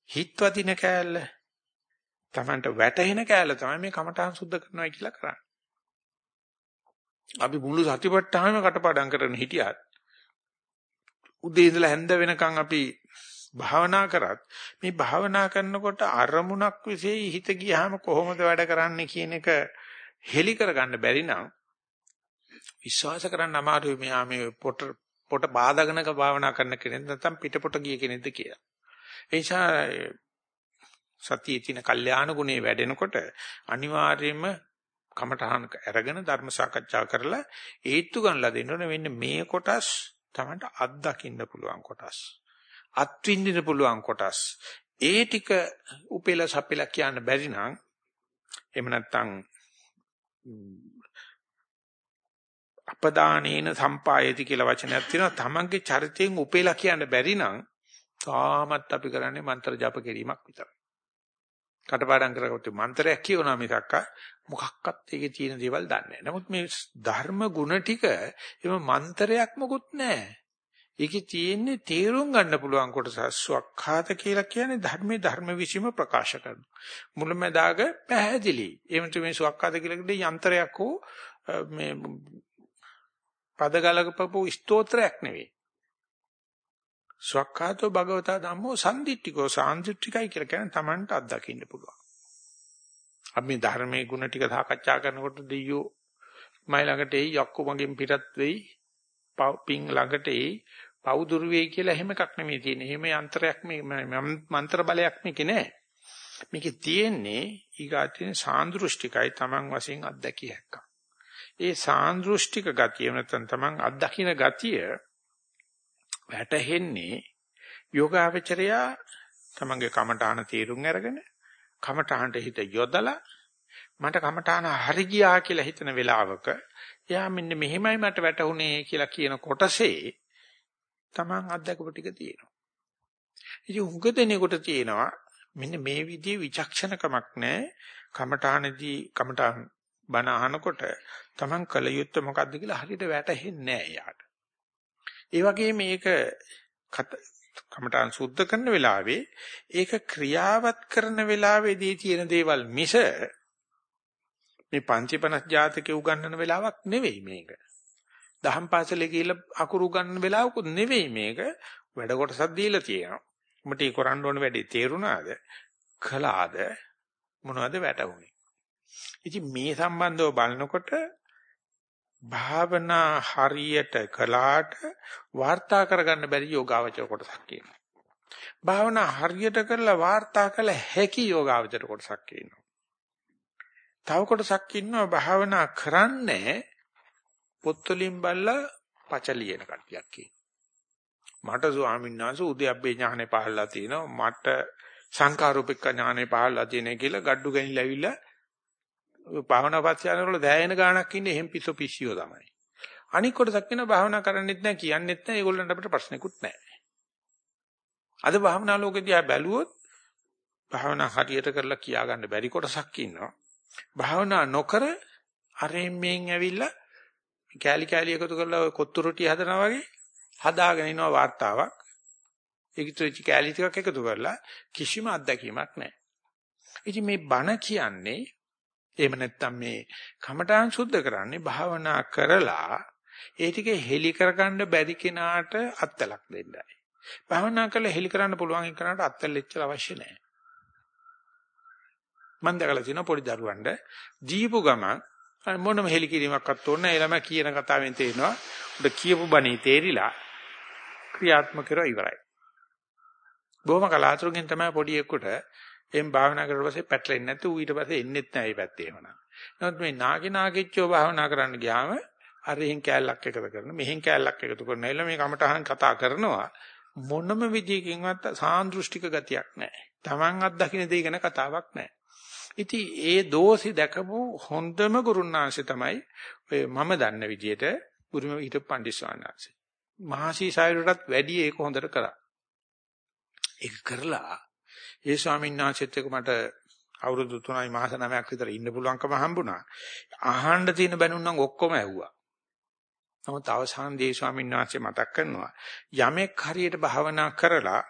S1: හිත්වතින කෑල්ල Tamanට වැටහෙන කෑල්ල තමයි මේ කමඨාන් සුද්ධ කරනවා කියලා කරන්නේ. අපි මුළු සතිපට්ඨානම කටපාඩම් කරගෙන හිටියත් උදේ ඉඳලා හැන්ද වෙනකන් අපි භාවනා කරත් මේ භාවනා කරනකොට අරමුණක් විශේෂ හිත ගියාම කොහොමද වැඩ කරන්නේ කියන එක හෙලි කරගන්න බැරි නම් විශ්වාස කරන්න අමාරුයි මෙහා මේ පොට පොට බාධාගෙනක භාවනා කරන කෙනෙක් නැත්නම් පිටපොට ගිය කෙනෙක්ද කියලා. ඒ නිසා සතියේ තියෙන කල්යාණ ගුණේ වැඩෙනකොට අනිවාර්යයෙන්ම කමඨහන අරගෙන ධර්ම සාකච්ඡා කරලා ඒත්තු ගන්නලා දෙන්න ඕනේ මෙන්න මේ කොටස් තමයි අත්දකින්න පුළුවන් කොටස් අත්විඳින්න පුළුවන් කොටස් ඒ ටික උපෙල සපෙල කියන්න බැරි නම් එහෙම නැත්නම් අපදානේන සම්පායති කියලා වචනයක් තියෙනවා තමන්ගේ චරිතයෙන් උපෙලා කියන්න බැරි නම් තාමත් අපි කරන්නේ මන්ත්‍ර ජප කිරීමක් විතරයි කටපාඩම් කරගත්ත මන්ත්‍රයක් කියවනවා මිසක් මොකක්වත් ඒකේ තියෙන දේවල් දන්නේ නැහැ. නමුත් මේ ධර්ම ගුණ ටික එම මන්ත්‍රයක් මොකුත් නැහැ. ඒකේ තියෙන්නේ තේරුම් ගන්න පුළුවන් කොටස ස්වක්ඛාත කියලා කියන්නේ ධර්මයේ ධර්ම විසීම ප්‍රකාශ කරනවා. මුලමදාග පැහැදිලි. එහෙම මේ ස්වක්ඛාත කියලා කියන්නේ යන්ත්‍රයක් හෝ මේ පදගලකපපු ස්තෝත්‍රයක් නෙවෙයි. ස්වක්ඛාතෝ භගවතා ධම්මෝ සම්දිට්ඨිකෝ සාන්දිට්ඨිකයි කියලා කියන්නේ Tamanට අත්දකින්න පුළුවන්. අපි මේ ධර්මයේ ಗುಣ ටික සාකච්ඡා කරනකොට දෙයියෝ මයි ළඟට එයි යක්කු මගෙන් පිටත් වෙයි පිං ළඟට එයි පව් දුරු වෙයි කියලා එහෙම එකක් නෙමෙයි තියෙන්නේ. එහෙම යන්ත්‍රයක් මේ මන්ත්‍ර බලයක් මේකේ නෑ. මේකේ තියෙන්නේ ඊගාතින සාන්දෘෂ්ටිකයි Taman වශයෙන් අත්දැකිය හැක්කක්. ඒ සාන්දෘෂ්ටික ගතිය නැත්නම් Taman අත්දකින්න ගතිය වැටහෙන්නේ යෝගාවචරයා තමන්ගේ කමඨාන තීරුම් අරගෙන කමඨාන්ට හිත යොදලා මට කමඨාන හරි ගියා කියලා හිතන වෙලාවක එයා මෙන්න මෙහෙමයි මට වැටුනේ කියලා කියන කොටසේ තමන් අත්දකපු ටික තියෙනවා. ඉතින් උග දෙනෙකුට තියෙනවා මෙන්න මේ විදිහේ විචක්ෂණකමක් නැහැ. කමඨානදී කමඨාන් බණ අහනකොට තමන් කල යුත්තේ මොකද්ද කියලා හරියට වැටහෙන්නේ නැහැ යාට. ඒ වගේ මේක කමඨාන් සුද්ධ කරන වෙලාවේ ඒක ක්‍රියාවත් කරන වෙලාවේදී තියෙන දේවල් මිස මේ පංචපනස් ජාතකේ උගන්වන වෙලාවක් නෙවෙයි මේක. දහම් පාසලේ ගිහිල්ලා අකුරු ගන්න වෙලාවකුත් නෙවෙයි මේක. වැඩ කොටසක් දීලා තියෙනවා. උඹට ඒ කරන්න ඕන වැඩේ තේරුණාද? කළාද? මොනවද වැටුනේ? ඉතින් මේ සම්බන්ධව බලනකොට භාවනා හරියට කළාට වාර්තා කරගන්න බැරි යෝගාවචර කොටසක් කියනවා. භාවනා හරියට කරලා වාර්තා කළ හැකි යෝගාවචර කොටසක් කියනවා. තව කොටසක් ඉන්නවා භාවනා කරන්නේ පොත්වලින් බලලා පචලියන කට්ටියක් කියනවා. මට ස්වාමීන් වහන්සේ උද්‍යප්පේ ඥානෙ පහළලා තිනවා මට සංකාරූපික ඥානෙ පහළලා තියෙන කියලා gadu ගනිලා ඇවිල්ලා භාවනා පස්සේ වල දැයෙන ගාණක් ඉන්නේ එහෙම් පිස්සු පිස්සියෝ තමයි. අනික් කොටසක් වෙන භාවනා කරන්නෙත් නැහැ කියන්නෙත් නැහැ ඒගොල්ලන්ට අපිට ප්‍රශ්නෙකුත් නැහැ. අද භාවනා ලෝකෙදී ආ බැලුවොත් භාවනා හරියට කරලා කියා ගන්න බැරි කොටසක් ඉන්නවා. භාවනා නොකර අරෙන් මෙන් ඇවිල්ලා කෑලි කෑලි එකතු කරලා ඔය කොත්තු රොටි හදනවා වගේ හදාගෙන ඉනවා වார்த்தාවක්. ඒකිට කෑලි ටිකක් එකතු කරලා කිසිම අත්දැකීමක් නැහැ. ඉතින් මේ බණ කියන්නේ එහෙම නැත්නම් මේ කමඨාන් සුද්ධ කරන්නේ භාවනා කරලා ඒ ටික හෙලි කරගන්න බැරි කෙනාට අත්තලක් දෙන්නයි. භාවනා කරලා හෙලි කරන්න පුළුවන් කෙනාට අත්තල් එච්චර අවශ්‍ය නැහැ. මම දැකලා තියෙනවා පොඩි දරුවන්ට දීපු ගමන් මොනම හෙලි කිරීමක්වත් ඕනේ නැහැ. ළමයා කියන කතාවෙන් තේරෙනවා. උඩ කියපු බණේ තේරිලා ක්‍රියාත්මක කරලා ඉවරයි. බොහොම කලාතුරකින් තමයි පොඩි එක්කට එම් භාවනා කරලා පස්සේ පැටලෙන්නේ නැතු ඌ ඊට පස්සේ එන්නෙත් නැහැ මේ පැත්තේ එවනම්. නමුත් මේ නාගේ නාගිච්චෝ භාවනා කරන්න ගියාම අර එහෙන් කෑල්ලක් එකතු කරන මෙහෙන් කෑල්ලක් එකතු කරන එළ මේ කමටහන් කතා කරනවා මොනම විදියකින්වත් සාන්දෘෂ්ටික ගතියක් නැහැ. Taman අත්දකින්න දෙය ගැන කතාවක් නැහැ. ඉතින් ඒ දෝෂي දැකපු හොඳම ගුරුනාංශය තමයි ඔය මම දන්න විදියට ගුරුම හිටපු පඬිස්සවාංශය. මහසී සායරටත් වැඩි ඒක හොඳට කරා. ඒක කරලා ඒ ස්වාමීන් වහන්සේත් එක්ක මට අවුරුදු 3යි මාස 9ක් විතර ඉන්න පුළුවන්කම හම්බුණා. අහන්න තියෙන බැනුම් නම් ඔක්කොම ඇහුවා. නමුත් අවසානදී ස්වාමීන් වහන්සේ මතක් කරනවා යමෙක් හරියට භාවනා කරලා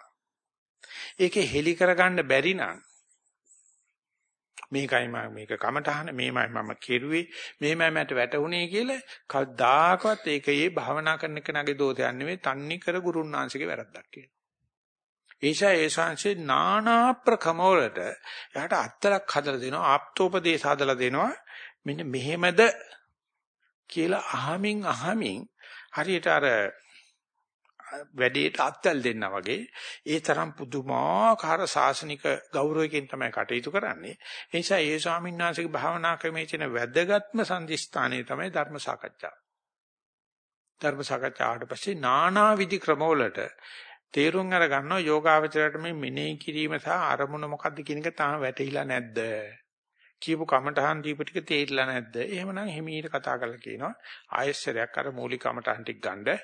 S1: ඒකේ හෙලි කරගන්න බැරි නම් මේකයි මම මේක කමටහන මේමයි මම කෙරුවේ මේමයි මට වැටුනේ කියලා කවදාකවත් ඒකයේ භාවනා කරන කෙනාගේ දෝෂයක් නෙවෙයි තන්නේ කර ගුරුන්නාංශගේ වැරද්දක් කියලා. ඒෂා ඒ ශාංශේ නානා ප්‍රකමවලට එයාට අත්තරක් හදලා දෙනවා ආප්තෝපදේශ හදලා දෙනවා මෙන්න මෙහෙමද කියලා අහමින් අහමින් හරියට අර වැඩේට අත්දල් දෙන්නා වගේ ඒ තරම් පුදුමාකාර සාසනික ගෞරවයෙන් තමයි කටයුතු කරන්නේ. ඒ නිසා ඒ ස්වාමීන් වහන්සේගේ භාවනා ක්‍රමයේ තියෙන වැදගත්ම සංදිස්ථානය තමයි ධර්ම සාකච්ඡා. ධර්ම සාකච්ඡාවට පස්සේ නානා විදි ක්‍රමවලට තේරුම් අර ගන්නවා යෝගාවචරයට මේ මෙනෙහි කිරීම සහ අරමුණ මොකද්ද කියන එක තාම වැටහිලා නැද්ද? කියපු කමටහන් දීප ටික තේරිලා නැද්ද? එහෙමනම් හිමීට කතා කරලා කියනවා ආයෙස්සරයක් අර මූලික කමටහන් ටික ගන්න.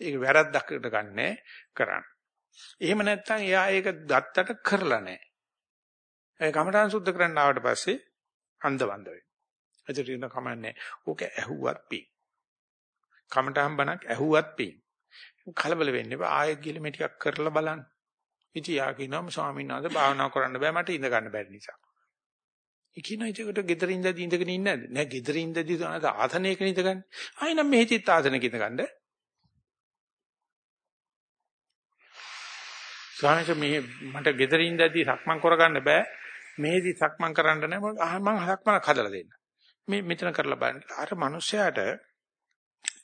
S1: ඒක වැරද්දකට ගන්නෑ කරන්න. එහෙම නැත්නම් එයා ඒක ගත්තට කරලා නැහැ. ඒ කමටහන් සුද්ධ කරන්න ආවට පස්සේ අන්දවන්ද වෙනවා. එතකොට ඉන්න කමන්නේ. ඕක ඇහුවත් පි. කමටහන් බණක් ඇහුවත් පි. කලබල වෙන්න එපා. ආයෙත් ගිහලා මේ ටිකක් කරලා බලන්න. ඉතින් යා කියනවා ස්වාමීන් වහන්සේ භාවනා කරන්න බෑ මට ඉඳ ගන්න බැරි නිසා. ඉකිනා ඒකට ගෙදර ඉඳදී ඉඳගෙන ඉන්නේ නැද්ද? නෑ ගෙදර ඉඳදී ආසනයක ඉඳගන්න. ආයි නම් මෙහෙදිත් ආසනයක ඉඳගන්න. ස්වාමීන් මේ මට ගෙදර ඉඳදී සක්මන් කරගන්න බෑ. මෙහෙදි සක්මන් කරන්න නෑ මම සක්මනක් හදලා දෙන්න. මේ මෙතන කරලා බලන්න. අර මිනිස්සයාට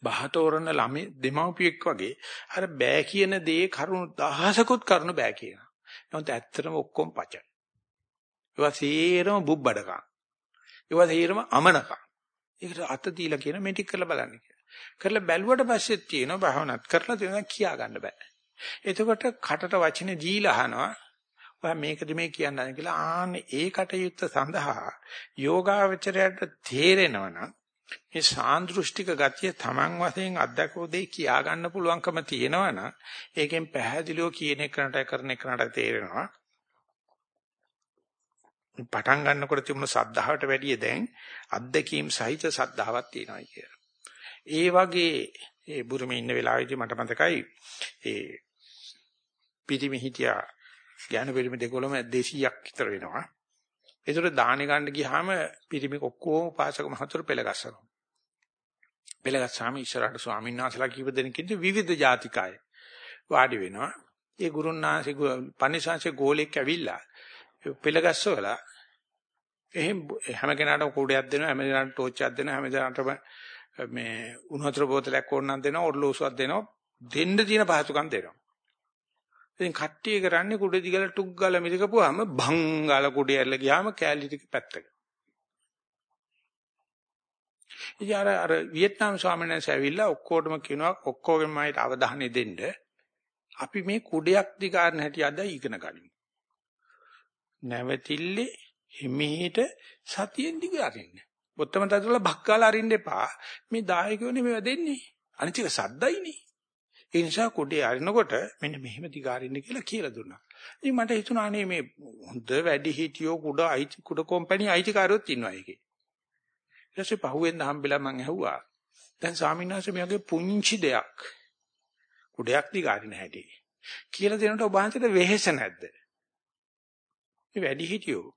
S1: බහතෝරන ළමයි දෙමව්පියෙක් වගේ අර බෑ කියන දේ කරුණු දහසකුත් කරනු බෑ කියනවා. නමුත් ඇත්තටම ඔක්කොම පචන. ඒවා සීරම බුබ්බඩකම්. ඒවා සීරම අමනකම්. ඒකට අත දීලා කියන මේ ටික කරලා බලන්න කියලා. කරලා බැලුවට පස්සෙත් තියෙනවා භාවනාත් කරලා තියෙනවා කියා ගන්න බෑ. එතකොට කටට වචනේ දීලා අහනවා ඔයා මේකද මේ කියන්නේ කියලා ආන්නේ ඒ කටයුත්ත සඳහා යෝගාවචරයට තේරෙනවනම් මේ සාන්දෘෂ්ටික ගතිය Taman වශයෙන් අත්දකෝ දෙයි කියා ගන්න පුළුවන්කම තියෙනවනම් ඒකෙන් පැහැදිලිව කියන එකකට කරන එකකට තේරෙනවා පටන් ගන්නකොට තිබුණු සද්ධාවට වැඩිය දැන් අත්දැකීම් සහිත සද්ධාවක් තියෙනවා කියලා. ඒ වගේ ඒ බුරුමේ ඉන්න වෙලාවේදී මට මතකයි ඒ පිටිමි හිටියා ඥාන පිරිමි දෙකොළම 200ක් විතර වෙනවා. ඒතර දාහනේ ගන්න ගියාම පිරිමි ඔක්කොම පාසක මහතුරු පෙළ ගස්සනවා. පෙළ ගස්සාම ඉස්සරහට ස්වාමීන් වහන්සේලා කීප දෙනෙක් ඉඳි විවිධ ජාතිකය වාඩි වෙනවා. ඒ ගුරුන්නාංශේ පන්සිංශේ ගෝලෙක් ඇවිල්ලා පෙළ ගස්සවලා එහෙම හැම කෙනාටම කූඩයක් දෙනවා හැම කෙනාටම ටෝච් එකක් දෙනවා හැම කෙනාටම මේ උණු වතුර බෝතලයක් ඕනනම් දෙනවා ඔර්ලෝසුවක් දෙනවා දෙන්න තියෙන පහසුකම් දෙනවා ඉතින් කට්ටිය කරන්නේ කුඩ දිගල ටුක් ගාලා මිදකපුවාම භං ගාලා කුඩේ ඇරලා ගියාම කෑලි ටික පැත්තක ඉතින් අර අර වියට්නාම් ස්වාමීන් වහන්සේ ඇවිල්ලා ඔක්කොටම කියනවා ඔක්කොගෙම මයිට අවධානය දෙන්න අපි මේ කුඩයක් දිගාරන හැටි අද ඉගෙන ගනිමු නැවතිල්ලේ හිමීට සතියෙන් දිග අරින්න. බොත්තම තදලා බක්කාලා අරින්න එපා. මේ දායකයෝනේ මේවා දෙන්නේ. අනිත් එක සද්දයිනේ. ඒ නිසා කුඩේ අරිනකොට මෙන්න මෙහෙම දිග අරින්න කියලා කියලා දුන්නා. ඉතින් මට හිතුණා අනේ මේ හොඳ වැඩි හිටියෝ කුඩ අයිති කුඩ කම්පැනි අයිතිකාරයොත් ඉන්නවා ඒකේ. ඊට පස්සේ පහුවෙන්ද හම්බෙලා මං ඇහුවා. දැන් ස්වාමීන් වහන්සේ මේ වගේ පුංචි දෙයක් කුඩයක් දිග අරින හැටි කියලා දෙනකොට ඔබ වහන්සේට වෙහෙස නැද්ද? මේ වැඩි හිටියෝ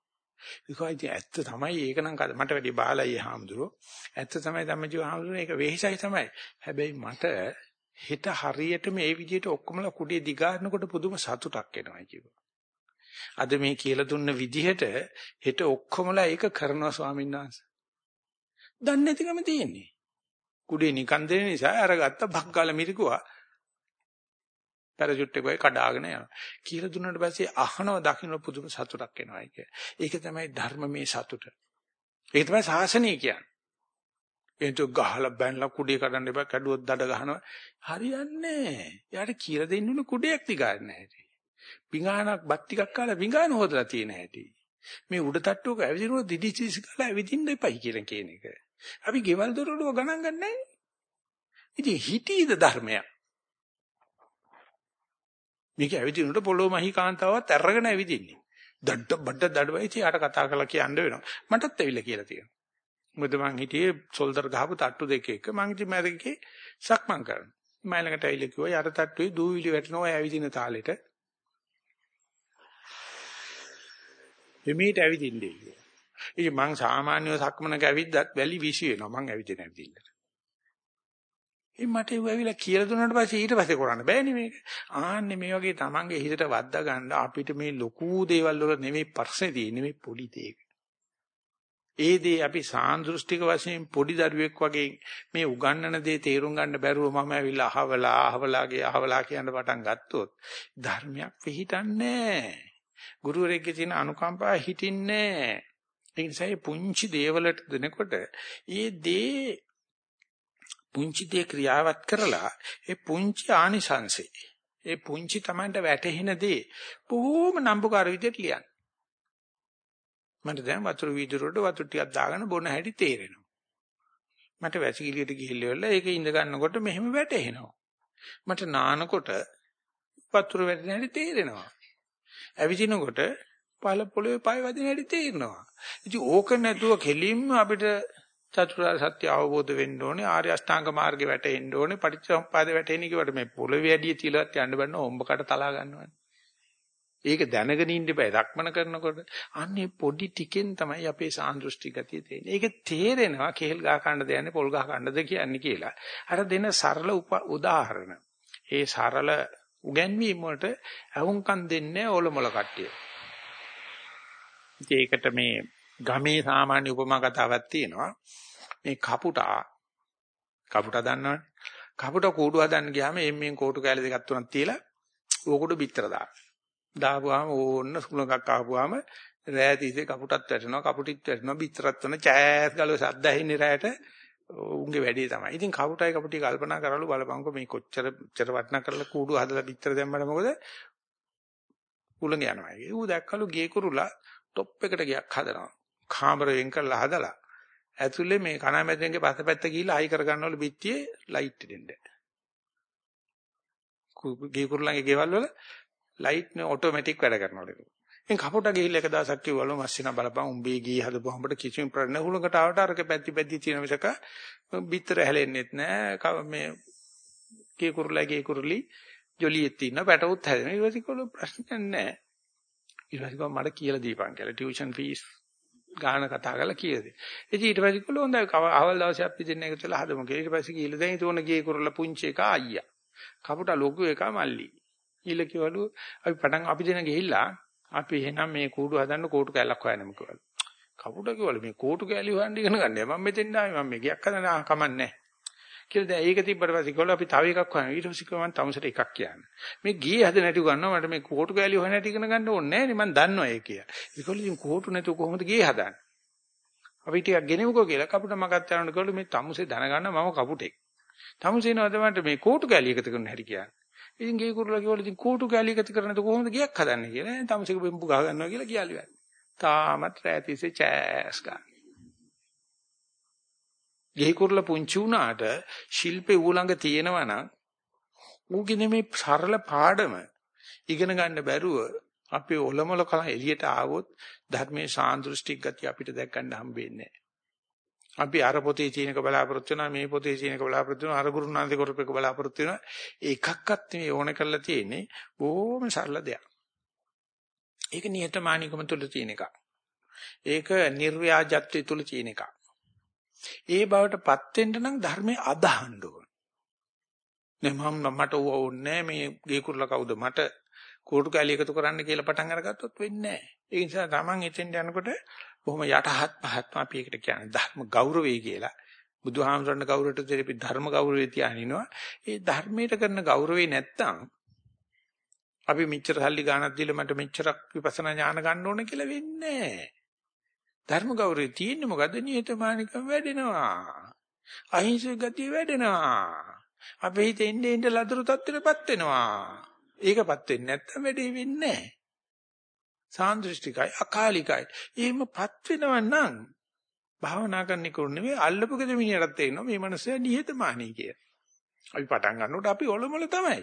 S1: ඒකයි ඇත්ත තමයි ඒක නම් මට වැඩි බාලයි හාමුදුරුවෝ ඇත්ත තමයි ධම්මජීව හාමුදුරුවෝ ඒක වෙහිසයි තමයි හැබැයි මට හිත හරියට මේ විදිහට ඔක්කොමලා කුඩිය දිගාරනකොට පුදුම සතුටක් එනවා කියනවා අද මේ කියලා දුන්න විදිහට හෙට ඔක්කොමලා ඒක කරනවා ස්වාමීන් වහන්සේ දන්නේ නැතිකම තියෙන්නේ කුඩේ නිකන් දෙන නිසා අරගත්ත බක්ගාල මිරිකුවා පැරෂුට් එක වගේ කඩාගෙන යනවා. කියලා දුන්නාට පස්සේ අහනව දකින්න පුදුම සතුටක් එනවා ඒක. ඒක තමයි ධර්මමේ සතුට. ඒක තමයි සාසනය කියන්නේ. එතකොට ගහලා බැනලා කුඩේ කඩන්න එපා කැඩුවොත් දඩ ගහනවා. හරියන්නේ නැහැ. එයාට කියලා දෙන්න උන කුඩයක් දිගාරන්න හැටි. පිඟානක් බත් ටිකක් කාලා පිඟාන හොදලා තියෙන හැටි. මේ උඩ තට්ටුවක ඇවිදිනකොට දිදිචිස් කාලා ඇවිදින්න එපයි කියලා කියන එක. අපි ගෙවල් දොරවල ගණන් ගන්නෑ. ඉතින් හිතීද ධර්මයක්. මේක ඇවිදිනකොට පොළොව මහී කාන්තාවත් අරගෙන ඇවිදින්නේ. දඩ බඩ දඩවයි තියාට කතා කරලා කියන්න වෙනවා. මටත් ඇවිල්ලා කියලා තියෙනවා. මොකද මං හිටියේ සොල්දර් ගහපු තට්ටු දෙක එක මං ඉතින් මැදකේ සක්මන් කරනවා. මයිලකට ඇවිල්ලා කිව්වා යට තට්ටුවේ දූවිලි වැටෙනවා ඇවිදින තාලෙට. එමෙහිට ඇවිදින්නේ කියලා. ඉතින් මං සාමාන්‍යව සක්මනක ඇවිද්දත් වැලි විශ් වෙනවා මං ඇවිදින ඇවිදින්නට. ඒ මට ඒව ඇවිල්ලා කියලා දුන්නාට පස්සේ ඊට පස්සේ කරන්න බෑනේ මේක. ආන්නේ මේ වගේ Tamange හිතට වද්දා ගන්න අපිට මේ ලොකු දේවල් වල නෙමෙයි ප්‍රශ්නේ තියෙන්නේ මේ පොඩි දේක. ඒ දේ අපි සාන්දෘෂ්ටික වශයෙන් පොඩි දරුවෙක් වගේ මේ උගන්නන දේ තේරුම් ගන්න බැරුව මම ඇවිල්ලා අහවලා අහවලාගේ අහවලා කියන පටන් ගත්තොත් ධර්මයක් පිළිහිටන්නේ ගුරුවරයෙක්ගේ තියෙන අනුකම්පාව හිටින්නේ ඒ නිසා මේ පුංචි දේවලට දෙනකොට ඒ දේ පුංචි දේ ක්‍රියාවත් කරලා ඒ පුංචි ආනිසංසේ ඒ පුංචි Tamanට වැටහෙන දේ බොහොම නම්බුකාර විදිහට ලියන්න. මට දැන් වතුර වීදුරුවට වතුර ටිකක් දාගෙන බොන හැටි තේරෙනවා. මට වැසිකිළියට ගිහිල්ලා ඒක ඉඳ ගන්නකොට මෙහෙම වැටෙනවා. මට නානකොට වතුර වැටෙන හැටි තේරෙනවා. ඇවිදිනකොට පළ පොළවේ පය වදින හැටි තේරෙනවා. ඉතින් ඕක නැතුව කෙලින්ම අපිට චතුරාර්ය සත්‍ය අවබෝධ වෙන්න ඕනේ ආර්ය අෂ්ටාංග මාර්ගේ වැටෙන්න ඕනේ පටිච්චසමුප්පාද වැටෙන්න කිව්වට මේ පොළවේ ඇඩිය තියලවත් යන්න බෑ නෝඹකට තලා ගන්නවනේ. ඒක දැනගෙන ඉන්න බෑ දක්මන කරනකොට අන්නේ පොඩි ටිකෙන් තමයි අපේ සාන්දෘෂ්ටි ගතිය තේරෙන්නේ. ඒක තේරෙනවා කේල් ගහ කන්න දෙන්නේ පොල් ගහ කන්නද කියන්නේ කියලා. අර දෙන සරල උදාහරණ. ඒ සරල උගන්වීම වලට අහුම්කම් දෙන්නේ ඕලොමල කට්ටිය. ඒකට මේ ගමේ සාමාන්‍ය උපමා කතාවක් තියෙනවා. මේ කපුටා කපුටා දන්නවනේ. කපුටා කූඩු හදන්න ගියාම එම්මෙන් කෝටු කෑලි දෙකක් තුනක් තියලා ඕකට බිත්තර දාන. දාපුවාම ඕන්න සුලඟක් ආපුවාම රෑ තිස්සේ කපුටත් වැටෙනවා කපුටිත් වැටෙනවා බිත්තරත් වෙන චෑස් ගාලෝ සද්ද ඇහෙන්නේ රෑට උන්ගේ වැඩේ තමයි. ඉතින් කපුටයි කපුටි කල්පනා කරලු බලපංකො මේ කොච්චර චර වටන කරලා කූඩු හදලා බිත්තර දැම්මම මොකද? උලඟ යනවා. ඌ දැක්කලු ගේ කුරුලා টොප් එකට ගියක් හදනවා. කාමර වෙන් කරලා හදලා ඇතුලේ මේ කණාමැදෙන්ගේ පස්සපැත්ත ගිහිල්ලා ආයි කරගන්නවලු පිටියේ ලයිට් දෙන්න. ගේ කුරුල්ලන්ගේ ගෙවල් වල ලයිට් නේ ඔටෝමැටික් වැඩ කරනවලු. ඉතින් කපුට ගිහිල්ලා එක දවසක් කිව්වලු මස්සිනා බලපන් උඹේ ගී හදපුවා උඹට කිසිම ප්‍රශ්න හුලකට ආවට අරක පැති පැති තියෙන මිසක බිත්තර හැලෙන්නෙත් නෑ මේ ගේ කුරුල්ලගේ කුරුලි ජොලියෙත් ඉන්න පැටවුත් හැදෙන ඊට පස්සේ කොළු ප්‍රශ්න නෑ ඊට පස්සේ මට කියලා දීපන් කියලා ටියුෂන් ෆීස් ගාන කතා කරලා කියද. ඉතින් ඊට පස්සේ කිව්වොත් හොඳයි අවල් දවසේ අපි දෙන්න එකතු වෙලා හදමු කියලා. ඊට පස්සේ ගිහලා දැන් ඊතෝන ගියේ කුරුල්ල පුංචි එක අයියා. කපුට ලොකු එක මල්ලි. ඊළ කිව්වලු අපි පටන් අපි දෙන ගිහිල්ලා අපි එහෙනම් මේ කූඩු හදන්න කෝටු කැලක් හොයන්නම කිව්වලු. කපුට කිව්වලු මේ කෝටු කැලි හොයන්න ඉගෙන ගන්න. මම මෙතෙන් ආවේ මම මේ ගියක් හදන්න කමන්නේ කියලා දැන් ඒක තිබ්බට පස්සේ කිව්වලු අපි තව එකක් හොයනවා. ඊට පස්සේ කිව්වා මම තමුසට එකක් කියන්නේ. මේ ගියේ හද නැති ගන්නවා මට මේ කෝටු කැලි හොයන්න නැති ඉගෙන ගන්න ඕනේ නැහැ නේ මම දන්නවා ඒක කියලා. ඒකවල ඉතින් කෝටු නැතුව කොහොමද ගියේ හදන්නේ? අපි ටිකක් ගෙනෙමුකෝ කියලා කපුට මගත් යනකොට කිව්වලු මේ තමුසේ දැනගන්න මම කපුටෙක්. තමුසේ නේද මට මේ කෝටු කැලි එකතු කරන්න හැටි කියන්නේ. ඉතින් ගේ කුරුලා කිව්වලු ඉතින් කෝටු කැලි එකතු කරන්නද කොහොමද ගියක් හදන්නේ කියලා. තමුසේක බෙම්බු ගහ ගන්නවා කියලා කියාලි වැඩ. තාමත් රැතිසේ චෑස් ගන්න. ගේ කුරුලා පුංචි වුණාට ශිල්පේ ඌ ළඟ තියෙනවා නම් ඌගේ මේ සරල පාඩම ඉගෙන ගන්න බැරුව අපේ ඔලොමල කල එළියට ආවොත් ධර්මයේ සාන්දෘෂ්ටික ගතිය අපිට දැක් ගන්න හම්බෙන්නේ අපි අර පොතේ තියෙනක බලාපොරොත්තු වෙනවා මේ පොතේ තියෙනක බලාපොරොත්තු වෙනවා අර ගුරුනාන්දේ කරපේක බලාපොරොත්තු වෙනවා ඒකක්වත් මේ ඕන කරලා තියෙන්නේ බොහොම සරල දෙයක්. ඒක නිහතමානීකම තුල තියෙන එකක්. ඒක නිර්ව්‍යාජත්වය තුල තියෙන එකක්. ඒ බවටපත් වෙන්න නම් ධර්මයේ අදහන්න ඕන. නේ මම මට ඕනේ මේ ගේ කුරුල්ල කවුද මට කෝටු කැලි එකතු කරන්න කියලා පටන් අරගත්තොත් වෙන්නේ නැහැ. ඒ නිසා Taman එතෙන්ට යනකොට බොහොම යටහත් පහත්ම අපි ඒකට කියන්නේ ධර්ම ගෞරවය කියලා. බුදුහාමරණ ගෞරවයට දෙපි ධර්ම ගෞරවය තියානිනවා. ඒ ධර්මයට කරන ගෞරවේ නැත්තම් අපි මෙච්චර සල්ලි ගාණක් දීලා මට මෙච්චරක් විපස්සනා ඥාන ගන්න ඕන කියලා වෙන්නේ නැහැ. ධර්ම ගෞරවය තියෙන්නේ මොකද? නියතමානිකම වැඩෙනවා. අහිංසක ගතිය වැඩෙනවා. අපේ හිතේ ඉන්නේ ඉන්න ලදරු තත්ත්වෙටපත් වෙනවා. ඒකපත් වෙන්නේ නැත්තම් වැඩේ වෙන්නේ නැහැ. සාන්දෘෂ්ටිකයි අකාලිකයි. එහෙමපත් වෙනව නම් භාවනා කරන්න කරුණ නෙවෙයි අල්ලපු ගෙද මිනිහටත් තේරෙනවා මේ මනුස්සයා නිහතමානී කියලා. අපි පටන් ගන්නකොට අපි ඔලොමල තමයි.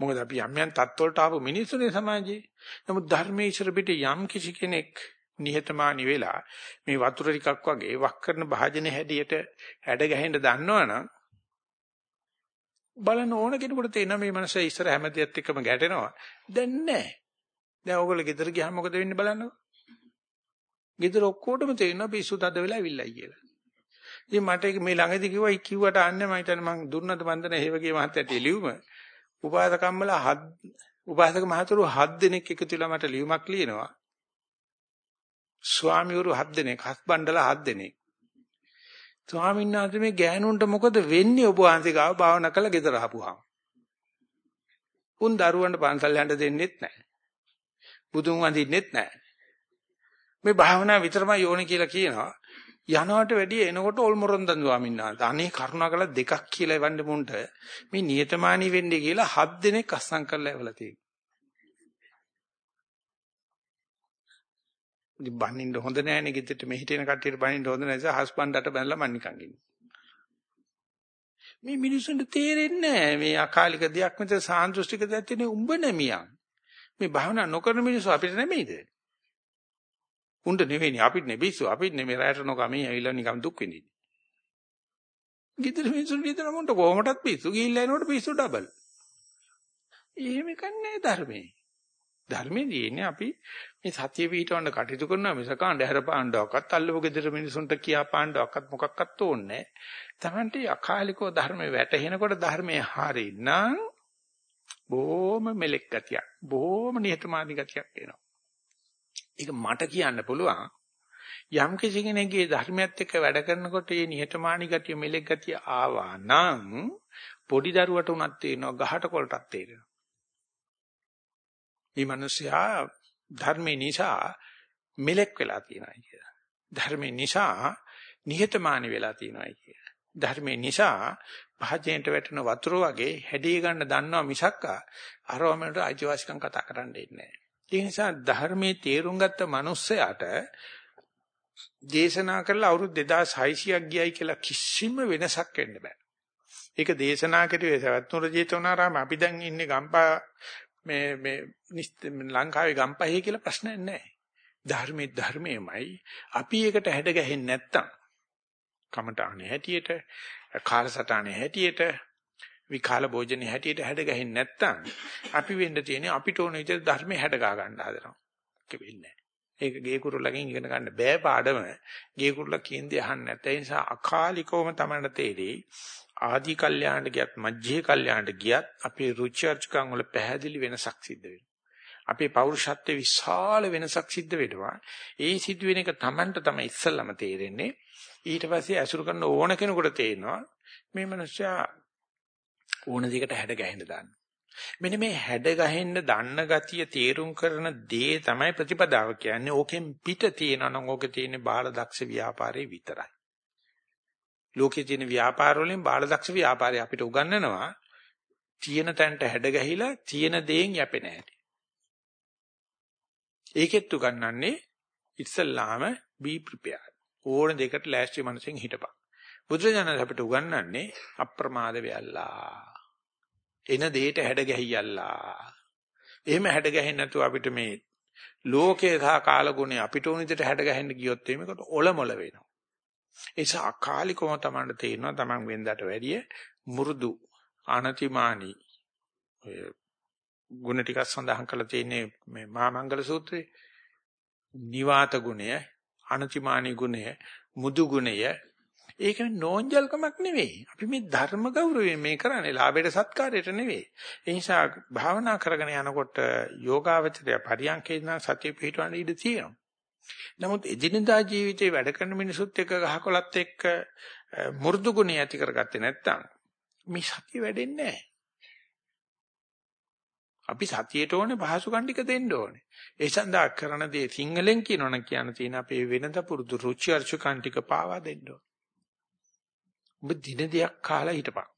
S1: මොකද අපි යම් යම් තත්ත්වවලට ආපු මිනිස්සුනේ සමාජයේ. නමුත් ධර්මයේ ඉස්සර පිට යම් කිසි කෙනෙක් නිහතමානී වෙලා මේ වතුර ටිකක් වගේ වක් කරන භාජනයේ හැඩියට හැඩ ගැහෙන්න දන්නවනම් බලන ඕන කෙනෙකුට තේරෙනවා මේ මනුස්සයා ඉස්සර හැමදේත් එක්කම ගැටෙනවා. දැන් නැහැ. දැන් ඕගොල්ලෝ ගෙදර ගියාම මොකද වෙන්නේ බලන්නකෝ. ගෙදර ඔක්කොටම තේරෙනවා පිස්සු තද වෙලා ඇවිල්ලායි කියලා. ඉතින් මට මේ ළඟදී කිව්වා කිව්වට අන්නේ මම හිතන්නේ මං දුන්නද බන්දන හේවගේ මහත්තයාට ලියුම. උපාසකම්මල හත් උපාසක මහතුරු හත් දෙනෙක් එකතු වෙලා මට ලියුමක් ලියනවා. ස්වාමිවරු හත් දෙනෙක් හස්බන්ඩලා හත් දෙනෙක්. ස්වාමීන් වහන්සේ මේ ගෑනුන්ට මොකද වෙන්නේ ඔබ වහන්සේ ගාව භාවනා කළා ගෙදර ආපුවාම. උන් දරුවන්ට පන්සල් යන්න දෙන්නෙත් නැහැ. බුදුන් වඳින්නෙත් නැහැ. මේ භාවනා විතරමයි ඕනේ කියලා කියනවා. යනවට වැඩිය එනකොට ඕල්මොරොන්දන් ස්වාමීන් වහන්සේ අනේ කරුණාකර දෙකක් කියලා එවන්න මුන්ට මේ නියතමානී වෙන්නේ කියලා හත් දිනක් අස්සම් කරලා එවලා තියෙනවා. ඉතින් බනින්න හොඳ නෑනේ ගෙදරට මෙහිට එන කට්ටියට බනින්න හොඳ නැහැ හස්බන්ඩට බැලලා මන් නිකන් ඉන්නේ. මේ මිනිසුන්ට තේරෙන්නේ නැහැ මේ අකාලික දෙයක් මෙතන සාන්දෘෂ්ටික දෙයක් තියෙන උඹ නැමියන්. මේ භාවනා නොකරන මිනිස්සු අපිට නෙමෙයිද? උන්ට නෙවෙයි අපිට නෙබිස්සු අපිට නෙමෙයි රැයට නොකමී ඇවිල්ලා නිකන් දුක් විඳින්නේ. ගෙදර මිනිස්සුන් හිතන මොන්ට කොහොමදත් පිස්සු ගිහිල්ලා එනකොට පිස්සු ඩබල්. එහෙම කන්නේ ධර්මයේ. ධර්මයේ තියෙන්නේ අපි මේ සත්‍ය පිටවන්න කටයුතු කරනවා මිසක අන්ධහර පාණ්ඩවක්වත් අල්ලපු ගෙදර මිනිසුන්ට කියා පාණ්ඩවක්වත් මොකක්වත් ඕනේ නැහැ. Tamante අකාලිකව ධර්මයේ වැටහෙනකොට ධර්මයේ හරිනම් බොහොම මෙලෙක් ගතියක් බොහොම නිහතමානී ගතියක් එනවා. ඒක මට කියන්න පුළුවන්. යම් කිසි කෙනෙක්ගේ ධර්මයත් එක්ක වැඩ කරනකොට මේ නිහතමානී ගතිය මෙලෙක් ගතිය ආවා නම් පොඩි දරුවට උනත් තේරෙනවා ගහට කොල්ටත් තේරෙනවා. මේ මිනිසයා ධර්මේ නිසා මෙලෙක් වෙලා තියෙනවා කියලා. ධර්මේ නිසා නිහතමානී වෙලා තියෙනවා කියලා. ධර්මේ නිසා පහජේන්ට වැටෙන වතුර වගේ හැඩී ගන්න දන්නවා මිසක් අරවමලට අයිතිවාසිකම් කතා කරන්න ඉන්නේ නැහැ. ඒ නිසා ධර්මයේ තේරුම් ගත්ත මිනිස්සයාට දේශනා කරලා අවුරුදු 2600ක් ගියයි කියලා කිසිම වෙනසක් වෙන්න බෑ. ඒක දේශනා කරුවේ සවැත්නුර ජේතවනාරාම අපි දැන් ඉන්නේ ගම්පා මේ මේ ලංකාවේ ගම්පහේ කියලා ප්‍රශ්නයක් නැහැ. ධර්මයේ ධර්මයමයි අපි ඒකට හැඩ ගැහෙන්නේ නැත්තම් කමටානේ හැටියට කාලසටානේ හැටියට විකාල භෝජනේ හැටියට හැඩ ගැහෙන්නේ නැත්තම් අපි වෙන්න තියෙන්නේ අපිට ඕන විදිහට ධර්මයේ හැඩ ගා ගන්න හදනවා. ඒක වෙන්නේ ඒක ගේ කුරුල්ලගෙන් ඉගෙන ගන්න බෑ පාඩම. ගේ කුරුල්ල කියන්නේ අහන්න නැත්නම් ඒ නිසා අකාලිකවම තමයි තේරෙයි. ආදි කල්යාණට ගියත් මජ්ජේ කල්යාණට ගියත් අපේ රුචි අරුචිකම් වල පැහැදිලි වෙනසක් සිද්ධ වෙනවා. අපේ පෞරුෂත්වයේ විශාල වෙනසක් සිද්ධ වෙනවා. ඒ සිදුවෙන එක Tamanට තමයි ඉස්සල්ලාම තේරෙන්නේ. ඊට පස්සේ අසුරු කරන ඕන කෙනෙකුට තේරෙනවා මේ මනුස්සයා ඕන දෙයකට හැඩ ගැහෙන්න දාන්න. මෙන්න මේ හැඩ ගැහෙන්න දන්න ගතිය තේරුම් කරන දේ තමයි ප්‍රතිපදාව කියන්නේ. ඕකෙන් පිට තියෙනවා නම් ඕකේ තියෙන බාල දක්ෂ ව්‍යාපාරේ විතරයි. ලෝකේ තියෙන ව්‍යාපාර වලින් බාල දක්ෂ ව්‍යාපාරය අපිට උගන්වනවා. තියෙන තැනට හැඩ ගැහිලා තියෙන දේෙන් යැපෙන හැටි. ඒකෙත් උගන්වන්නේ ඉස්සල්ලාම be prepared. ඕන දෙයකට ලෑස්ති මනසෙන් හිටපන්. බුදුරජාණන් අපිට උගන්වන්නේ අප්‍රමාද වෙයල්ලා. එන දෙයට හැඩ ගැහියල්ලා. එහෙම හැඩ ගැහෙන්නේ නැතුව අපිට මේ ලෝකේ සහ කාලගුණේ අපිට උන විදිහට හැඩ ගැහෙන්න ගියොත් මේකට ඔලොමල වෙනවා. ඒස අකාලිකව තමයි තේරෙනවා Taman වෙන්දට වැඩිය මුරුදු අනතිමානී ඔය ගුණ ටිකක් සඳහන් කරලා තියෙන්නේ මේ මහා මංගල සූත්‍රයේ නිවාත ගුණය අනතිමානී ගුණය මුදු ගුණය ඒක නෝන්ජල්කමක් නෙවෙයි. අපි මේ ධර්ම ගෞරවයෙන් මේ කරන්නේ ලාභයට සත්කාරයට නෙවෙයි. ඒ නිසා භාවනා කරගෙන යනකොට යෝගාවචරය පරියන්කේ ඉඳන් සතිය පිහිටවන්න ඉඩ තියෙනවා. නමුත් එදිනදා ජීවිතේ වැඩ කරන මිනිසුත් එක්ක ගහකොලත් එක්ක මෘදු ගුණය ඇති කරගත්තේ නැත්නම් මේ සතිය වැඩෙන්නේ නැහැ. අපි සතියට ඕනේ පහසුකම් ටික දෙන්න ඕනේ. ඒ සඳහා කරන දේ සිංහලෙන් කියනවනම් කියන්න තියෙන අපේ වෙනද පුරුදු රුචි අරුචිකම් ටික පාවා දෙන්න ඕනේ. ඔබ දින දෙයක් කාලා හිටපන්.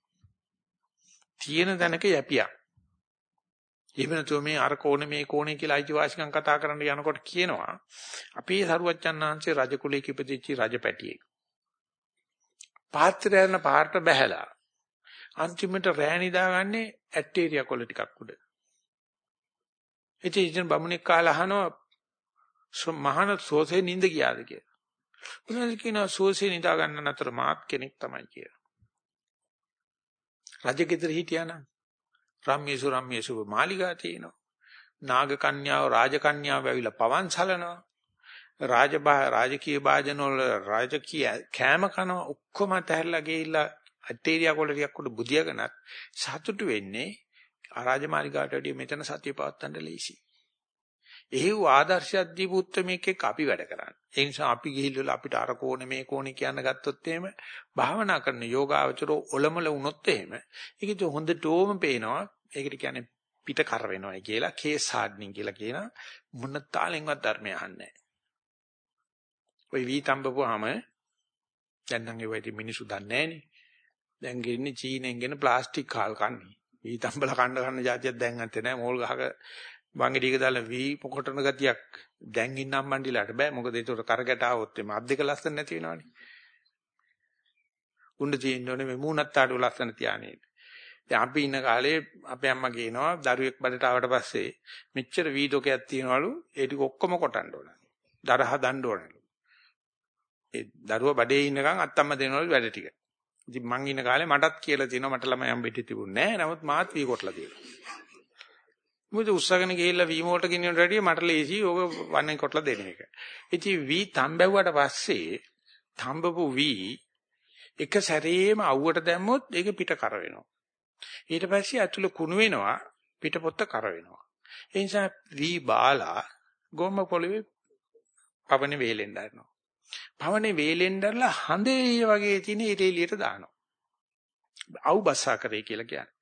S1: තියෙන දැනක යැපියක්. එහෙම නැතුව මේ අර කෝණේ මේ කෝණේ කියලා අයිතිවාසිකම් කතා කරන්න යනකොට කියනවා අපේ සරුවච්චන්හන්සේ රජ කුලයක ඉපදිච්ච රජපැටියෙක්. පාත්‍රයන පාට බහැලා අන්තිමට රෑ නිදාගන්නේ ඇටේරියා කොළ ටිකක් උඩ. ඉතින් ඉතින් බමුණෙක් කාලා අහනවා මහාන සෝසේ නිඳ ගියාද කියලා. උන්වහන්සේ කියනවා සෝසේ නිදා ගන්න අතර මාත් කෙනෙක් තමයි කියලා. රජගෙදර හිටියානම් රම්මියසු රම්මියසු මාලිගා තියෙනවා. නාග කන්‍යාව රාජ කන්‍යාව ඇවිල්ලා පවන් සලනවා. රාජබා රාජකීය භාජන වල රාජකීය කෑම කනවා ඔක්කොම තැහැරලා ගිහිල්ලා අටේරියා කොළරියක් උඩ බුදියාගෙනත් සතුටු වෙන්නේ අරාජමාලිගාට වැඩිය මෙතන සතිය පවත්තන්න ලේසි. එහෙව් ආදර්ශයක් දීපු උත්මේක එක්ක අපි වැඩ කරන්නේ. ඒ නිසා අපි ගිහිල්ලා අපිට අර කෝණේ මේ කෝණේ කියන්න ගත්තොත් එහෙම භාවනා කරන යෝගාවචරෝ ඔලමල වුණොත් එහෙම ඒකද හොඳටම පේනවා. ඒකට කියන්නේ පිට කර වෙනවයි කියලා කේස් හાર્ඩ්නින් කියලා කියන මොන තාලෙන්වත් ධර්මය අහන්නේ නැහැ. ඔය වී තඹපුවාම දැන් නම් ඒ වෙයිද මිනිස්සු දන්නේ නැහනේ. දැන් ගෙන්නේ චීනෙන් ගෙන ප්ලාස්ටික් කාල් කන්නේ. වී තඹල කන්න කන්න જાතියක් දැන් නැත්තේ නෑ. මෝල් ගහක වංගෙඩියක දාලා වී පොකොටන ගතියක් දැන් ඉන්න අම්මන්ඩිලාට බෑ. මොකද ඒකට කරකට ආවොත් එම අත් දෙක ලස්සන නැති වෙනවනේ. උණ්ඩ තියෙන්න ඕනේ මේ මූණත් ආඩු ලස්සන තියානේ. දැන් අපි ඉන්න කාලේ අපේ අම්මා කියනවා දරුවෙක් බඩට ආවට පස්සේ මෙච්චර වීඩෝකයක් තියනවලු ඒ ටික ඔක්කොම කොටන්න ඕන. දරහ දන්න ඕනලු. ඒ දරුවා බඩේ ඉන්නකන් අත්තම්ම දෙනවලු වැඩ ටික. ඉතින් මං ඉන්න කාලේ මටත් කියලා තියෙනවා මට ළමයි හම්බෙtti තිබුණේ නැහැ. නමුත් මාත් වී කොටලා තියෙනවා. මොකද උස්සගෙන ගිහිල්ලා වී මෝටර ගෙනියන රැඩිය මට ලේසි ඕක වන්නේ කොටලා දෙන එක. ඉතින් වී තම්බැව්වට පස්සේ තම්බපු වී එක සැරේම අවුවට දැම්මොත් ඒක පිට කර වෙනවා. ඊට පස්සේ ඇතුළ කුණු වෙනවා පිට පොත්ත කර වෙනවා. ඒ නිසා වී බාලා ගොම්ම පොළවේ පවනේ වේලෙන්න ගන්නවා. පවනේ වේලෙන්ඩරලා හඳේ වගේ තියෙන ඉරේලියට දානවා. අවුබස්සා කරේ කියලා කියන්නේ.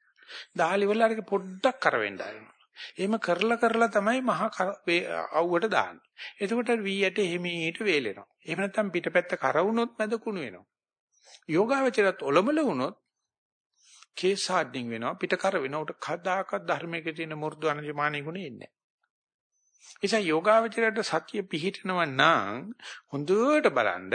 S1: දාලි වල අරක පොඩ්ඩක් කරවෙන්න ආරනවා. එහෙම කරලා කරලා තමයි මහා අවුවට දාන්නේ. එතකොට වී යට හිමීට වේලෙනවා. එහෙම නැත්නම් පිටපැත්ත කරවුනොත් මැද කුණු වෙනවා. යෝගාවචරත් ඔලමල වුණොත් කේසාඩ්ඩින් වෙනවා පිට කර වෙනකොට කදාකත් ධර්මයක තියෙන මු르දු අනජමානී ගුණෙ ඉන්නේ. නිසා යෝගාවචරයට සතිය පිහිටනවා නම් හොඳට බලන්න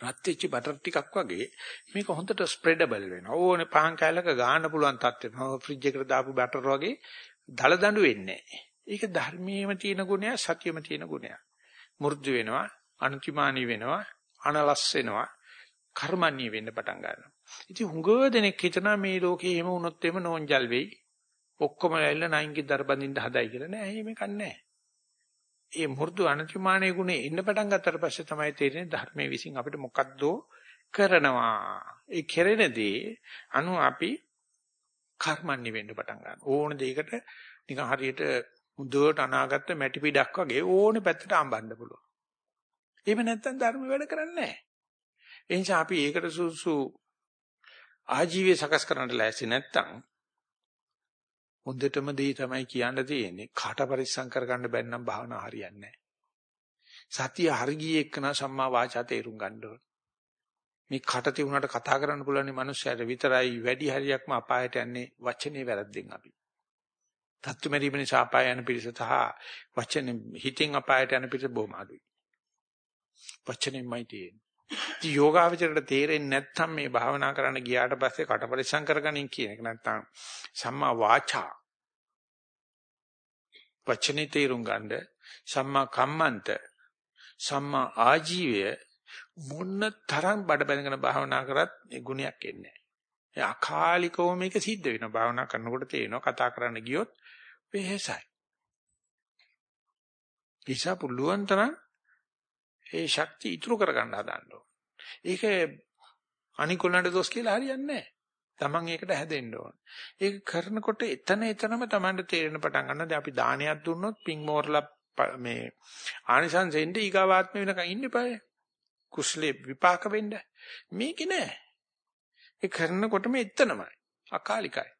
S1: රත් වෙච්ච බටර් ටිකක් වගේ මේක හොඳට ස්ප්‍රෙඩබල් වෙනවා. ඕනේ පහන් කැලක ගන්න පුළුවන් තත්ත්වෙම ෆ්‍රිජ් එකට දාපු බටර් වගේ දල දඬු වෙන්නේ නැහැ. ඒක ධර්මයේම තියෙන ගුණය, සතියෙම තියෙන ගුණය. මෘදු වෙනවා, අනුතිමානී වෙනවා, අනලස් වෙනවා, කර්මන්නේ වෙන්න පටන් ගන්නවා. ඉතින් හුඟ දෙනෙක් හිතනවා මේ ලෝකේ එහෙම වුණොත් එම නෝන්ජල් වෙයි. ඔක්කොම ඇවිල්ලා නයින්ගේ දරබඳින්න හදයි කියලා. නෑ එහෙම කන්නේ ඒ මු르දු අනතිමානයේ ගුණේ ඉන්න පටන් ගත්තට පස්සේ තමයි තේරෙන්නේ ධර්මයේ විසින් අපිට මොකද්ද කරනවා. ඒ කෙරෙනදී අනු අපි කර්මන්නේ වෙන්න පටන් ගන්නවා. ඕන දෙයකට නිකන් හරියට මුදුවට අනාගත්ත මැටි පිටක් වගේ ඕනේ පැත්තට අඹන්න පුළුවන්. එහෙම නැත්නම් ධර්ම වැඩ කරන්නේ නැහැ ඒ නිසා අපි ඒකට සුසු ආජීවය සකස් කරන්නට ලෑස්ති නැත්නම් හොඳටම දෙයි තමයි කියන්න තියෙන්නේ. කාට පරිස්සම් කරගන්න බැන්නම් භාවනා හරියන්නේ නැහැ. සතිය හරිය එක්කන සම්මා වාචා තේරුම් ගන්න ඕන. මේ කට තියුණාට කතා කරන්න පුළුවන් මිනිස්සුන්ට විතරයි වැඩි හරියක්ම අපායට යන්නේ වචනේ වැරද්දෙන් අපි. තත්තු මෙරිම නිසා අපාය යන පිරිස සහ වචනේ හිතින් අපායට යන පිරිස බොහොම අඩුයි. වචනේමයි තියෙන්නේ. ඉතින් යෝගාවචරයට තේරෙන්නේ නැත්නම් මේ භාවනා කරන්න ගියාට පස්සේ කට පරිස්සම් කරගනින් කියන එක නැත්නම් සම්මා වාචා වචනේ තේරුම් ගන්න සම්මා කම්මන්ත සම්මා ආජීවය මොන්න තරම් බඩ බැඳගෙන භාවනා කරත් ඒ ගුණයක් එන්නේ නැහැ. ඒ අකාලිකව මේක සිද්ධ වෙනවා. භාවනා කරනකොට තේරෙනවා කතා කරන්න ගියොත් වෙහෙසයි. ඉසා පුළුවන් තරම් ඒ ශක්තිය ඉතුරු කරගන්න හදන්න ඕන. ඒක අනිකුලන්ට දොස් කියලා හරියන්නේ නැහැ. Taman ඒකට හැදෙන්න ඕන. ඒක කරනකොට එතන එතනම Tamanට තේරෙන පටන් ගන්නවා. දැන් අපි දානයක් දුන්නොත් පිං මෝරලා මේ ආනිසංසෙන්ද ඊගාවාත්ම වෙනකන් ඉන්න eBay. කුසලේ විපාක වෙන්න. මේක නෑ. ඒ කරනකොටම එතනමයි. අකාලිකයි.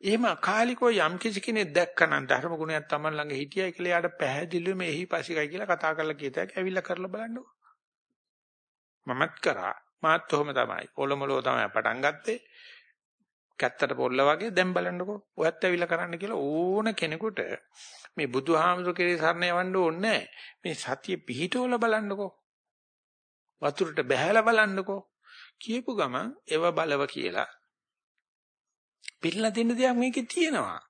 S1: එහෙම අකාලිකව යම් කිසි කෙනෙක් දැක්කනම් ධර්ම ගුණයක් Taman ළඟ හිටියයි කියලා යාට පැහැදිලිවම එහි පසිකයි කියලා කතා කරලා කියතක් ඇවිල්ලා කරලා බලන්නකෝ. මමත් කරා මාත් ඔහොම තමයි. ඔලොමලෝ තමයි පටන් ගත්තේ. කැත්තට පොල්ල වගේ දැන් බලන්නකෝ. ඔයත් ඇවිල්ලා කරන්න කියලා ඕන කෙනෙකුට මේ බුදුහාමුදුර කෙරේ සරණ යවන්න ඕනේ මේ සතිය පිහිටවල බලන්නකෝ. වතුරට බහැලා බලන්නකෝ. කියපු ගමන් එව බලව කියලා පිළිලා දෙන්න දෙයක් මේකේ තියෙනවා.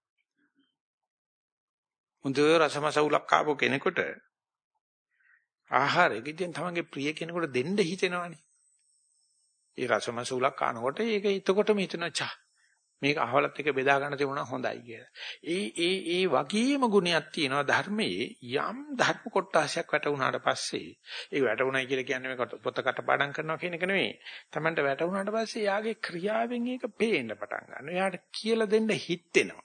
S1: හොඳ රසමස උලක් ආපු කෙනෙකුට ආහාරෙකින් තමන්ගේ ප්‍රිය කෙනෙකුට දෙන්න හිතෙනවනේ. ඒ රසමස උලක් කනකොට ඒක එතකොටම හිතෙනවා චා මේක අහවලත් එක බෙදා ගන්න තිබුණා හොඳයි කියලා. ඒ ඒ ඒ වගේම ගුණයක් තියෙනවා ධර්මයේ යම් ධර්ම කොටාසයක් වැටුණාට පස්සේ ඒක වැටුණයි කියලා කියන්නේ මේ පොත කටපාඩම් කරනවා කියන එක නෙවෙයි. Tamanට වැටුණාට පස්සේ යාගේ ක්‍රියාවෙන් ඒක පේන්න පටන් ගන්නවා. එයාට කියලා දෙන්න හිතෙනවා.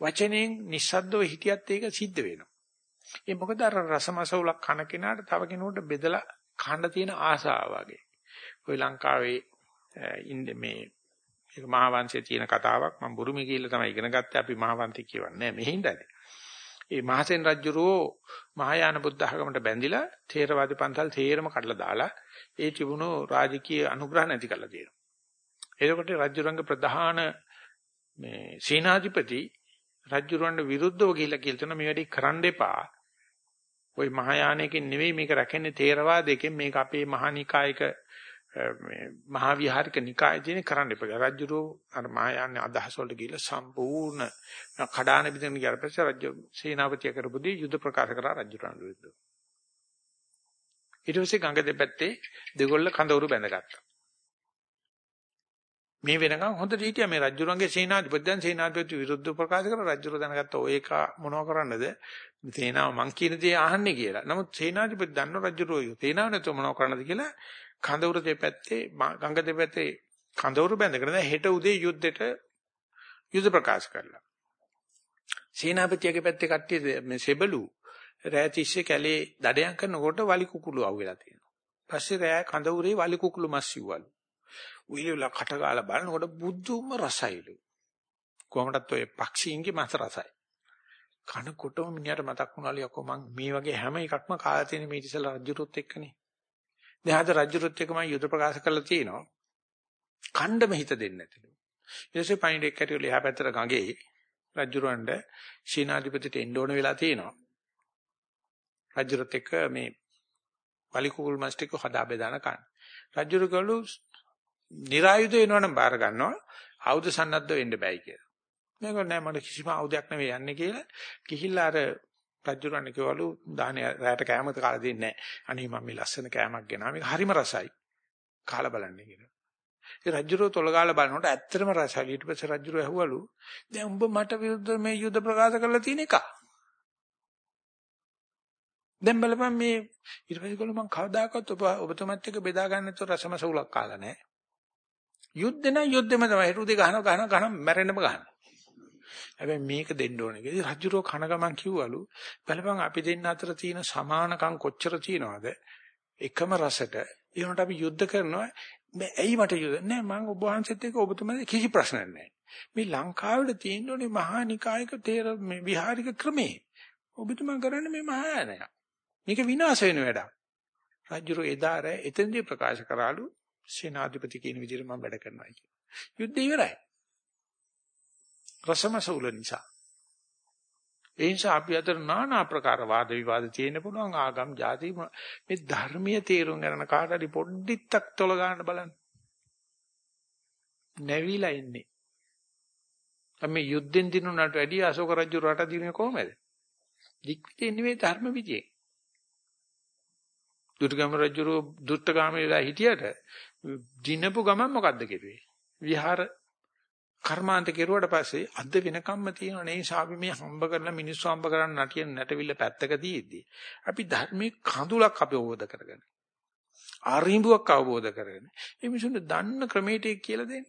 S1: වචනෙන් නිස්සද්දව හිටියත් ඒක සිද්ධ වෙනවා. ඒ මොකද අර රසමසවුලක් කන කෙනාට තව කෙනෙකුට බෙදලා කන්න තියෙන ආසාව වගේ. ඔය ලංකාවේ ඉන්නේ මේ ඒක මහාවංශයේ තියෙන කතාවක් මම බුරුමේ කියලා තමයි ඉගෙන ගත්තේ අපි මහාවංශය කියවන්නේ මෙහි ඉඳලා. ඒ මහසෙන් රජුරෝ මහායාන බුද්ධ ධර්මයට බැඳිලා ථේරවාදී පන්සල් තේරම කඩලා දාලා ඒ තිබුණු රාජකීය අනුග්‍රහ නැති කළා තියෙනවා. එතකොට රජුරංග ප්‍රධාන මේ සේනාධිපති රජුරවන්ට විරුද්ධව ගිහිල්ලා කියලා තන මේ වැඩේ කරන්න එපා. ওই මහායානයකින් නෙවෙයි මේක රැකෙන්නේ ථේරවාදයෙන් මේක අපේ මහානිකායක මේ මහා විහාරික නිකායේ තියෙන කරන්න එපා. රජුරෝ අර මහායාන අදහස් වලට ගිහිල්ලා සම්පූර්ණ කඩාන බිඳින ගියාට පස්සේ රජු සේනාපතිය කරපුදී යුද ප්‍රකාශ කරා රජුරන් විරුද්ධව. ඊට පස්සේ ගඟ දෙපැත්තේ දෙගොල්ල කඳවුරු බැඳගත්තා. මේ වෙනකන් හොඳට හිටියා මේ රජුරන්ගේ සේනාධිපති දැන් සේනාධිපති විරුද්ධ ප්‍රකාශ කරලා රජුර දැනගත්තා ඔය එක මොනව කරන්නද සේනාව මං කියන දේ අහන්නේ කියලා. නමුත් සේනාධිපති දන්නව රජුරෝ සේනාව නැතුව මොනව කරන්නද කියලා කඳවුර දෙපැත්තේ ගඟ දෙපැත්තේ කඳවුරු බැඳගෙන දැන් හෙට උදේ යුද්ධෙට යුද ප්‍රකාශ කරලා. සේනාපතියගේ පැත්තේ කට්ටිය මේ සෙබළු රැතිස්සේ කැලේ දඩයන් කරනකොට වලි කුකුළු අහුවෙලා තියෙනවා. පස්සේ රෑ කඳවුරේ වලි කුකුළු මස් සිව්වලු. උයිලලා කට ගාලා බලනකොට බුදුම රසයිලු. කොහොමදත් ඔය පක්ෂීන්ගේ මස් රසයි. කනකොටම මිනිහට මතක් වුණාලු යකෝ මං මේ වගේ හැම එකක්ම කාලා තියෙන මේ ඉතිසලා රජුරුත් එක්කනේ. දැන් අද රජුරුත් එක්ක මම යුද ප්‍රකාශ කරලා තියෙනවා. ඛණ්ඩම හිත දෙන්නේ නැතිලු. ඊටසේ පයින් එක්ක ඇටිවල එහා පැත්තට ගඟේ රජුරවණ්ඩ සීනාධිපතිට එන්න ඕන වෙලා තියෙනවා. රජුරුත් එක්ක මේ වලිකුල් මස්ටික හදා බෙදාන කන්න. රජුරු කළු નિરાයුධ වෙනවනම් බාර ගන්නවා. ආයුධ සන්නද්ධ වෙන්න බෑ කියලා. මේක නෑ මට කිසිම ආයුධයක් නෙවෙයි යන්නේ කියලා කිහිල්ලා අර රජුරණ කිව්වලු දාහනේ රැයට කෑමත් කාලා දෙන්නේ නැහැ. අනේ මම මේ ලස්සන කෑමක් ගෙනා මේක හරිම රසයි. කාලා බලන්න කියලා. ඒ රජුරෝ තොලගාලා බලනකොට ඇත්තටම රසයි. ඊට පස්සේ රජුරෝ ඇහුවලු දැන් උඹ මට විරුද්ධ මේ යුද ප්‍රකාශ කරලා තියෙන එක. දැන් බලපන් මේ ඊට පස්සේ ගොල්ලෝ මං කවදාකවත් ඔබ ඔබතුමත් එක්ක බෙදා ගන්න නැතුව රසමසවුලක් කාලා නැහැ. යුද්ධ නැ යුද්ධෙම තමයි. හිරුදේ ගහනවා ගහනවා ගහනවා මැරෙන්නම ගහනවා. හැබැයි මේක දෙන්න ඕනේ. කියලා රජුරෝ කන ගමන් කිව්වලු බලපන් අපි දෙන්න අතර තියෙන සමානකම් කොච්චර තියෙනවද? එකම රසට. ඒ වුණාට අපි යුද්ධ කරනවා. මේ ඇයි මට යුද්ධ නෑ මම ඔබ වහන්සේත් එක්ක ඔබතුමාගේ කිසි ප්‍රශ්නයක් නෑ. මේ ලංකාවේ තියෙන ඕනේ මහා නිකායක තේර මේ විහාරික ක්‍රමේ. ඔබතුමා කරන්නේ මේ මහායානය මේක විනාශ වෙන වැඩක්. රජුරෝ එදා රැ එතෙන්දී ප්‍රකාශ කරාලු සේනාධිපති කියන විදිහට මම වැඩ කරනවා කියලා. යුද්ධය ඉවරයි. රසමසූල නිසා. ඒ නිසා අපි අතර নানা ප්‍රකාර වාද විවාද තියෙන්න පුළුවන් ආගම් ಜಾති මේ ධර්මීය තේරුම් ගන්න කාට හරි පොඩ්ඩක් තොල ගන්න බලන්න. නැවිලා ඉන්නේ. අපි යුද්ධෙන් දිනුනට වැඩිය අශෝක රජු රට දිනුනේ කොහමද? දික්විතේ නෙවෙයි ධර්ම විජේ. දුර්ගම රජු දුෂ්ටගාමීලා හිටියට දිනපු ගමන් මොකද්ද කෙරුවේ? විහාර කර්මාන්ත කෙරුවට පස්සේ අද වෙනකම්ම තියෙන නේ ශාපි මේ හම්බ කරලා මිනිස්සු හම්බ කරන්න නටිය නැටවිල්ල පැත්තක තියෙද්දි අපි ධර්මයේ කඳුලක් අපි අවබෝධ කරගන්න. ආරිඹුවක් අවබෝධ කරගෙන මේ මිනිසුන්ට දන්න ක්‍රමයට කියලා දෙන්න.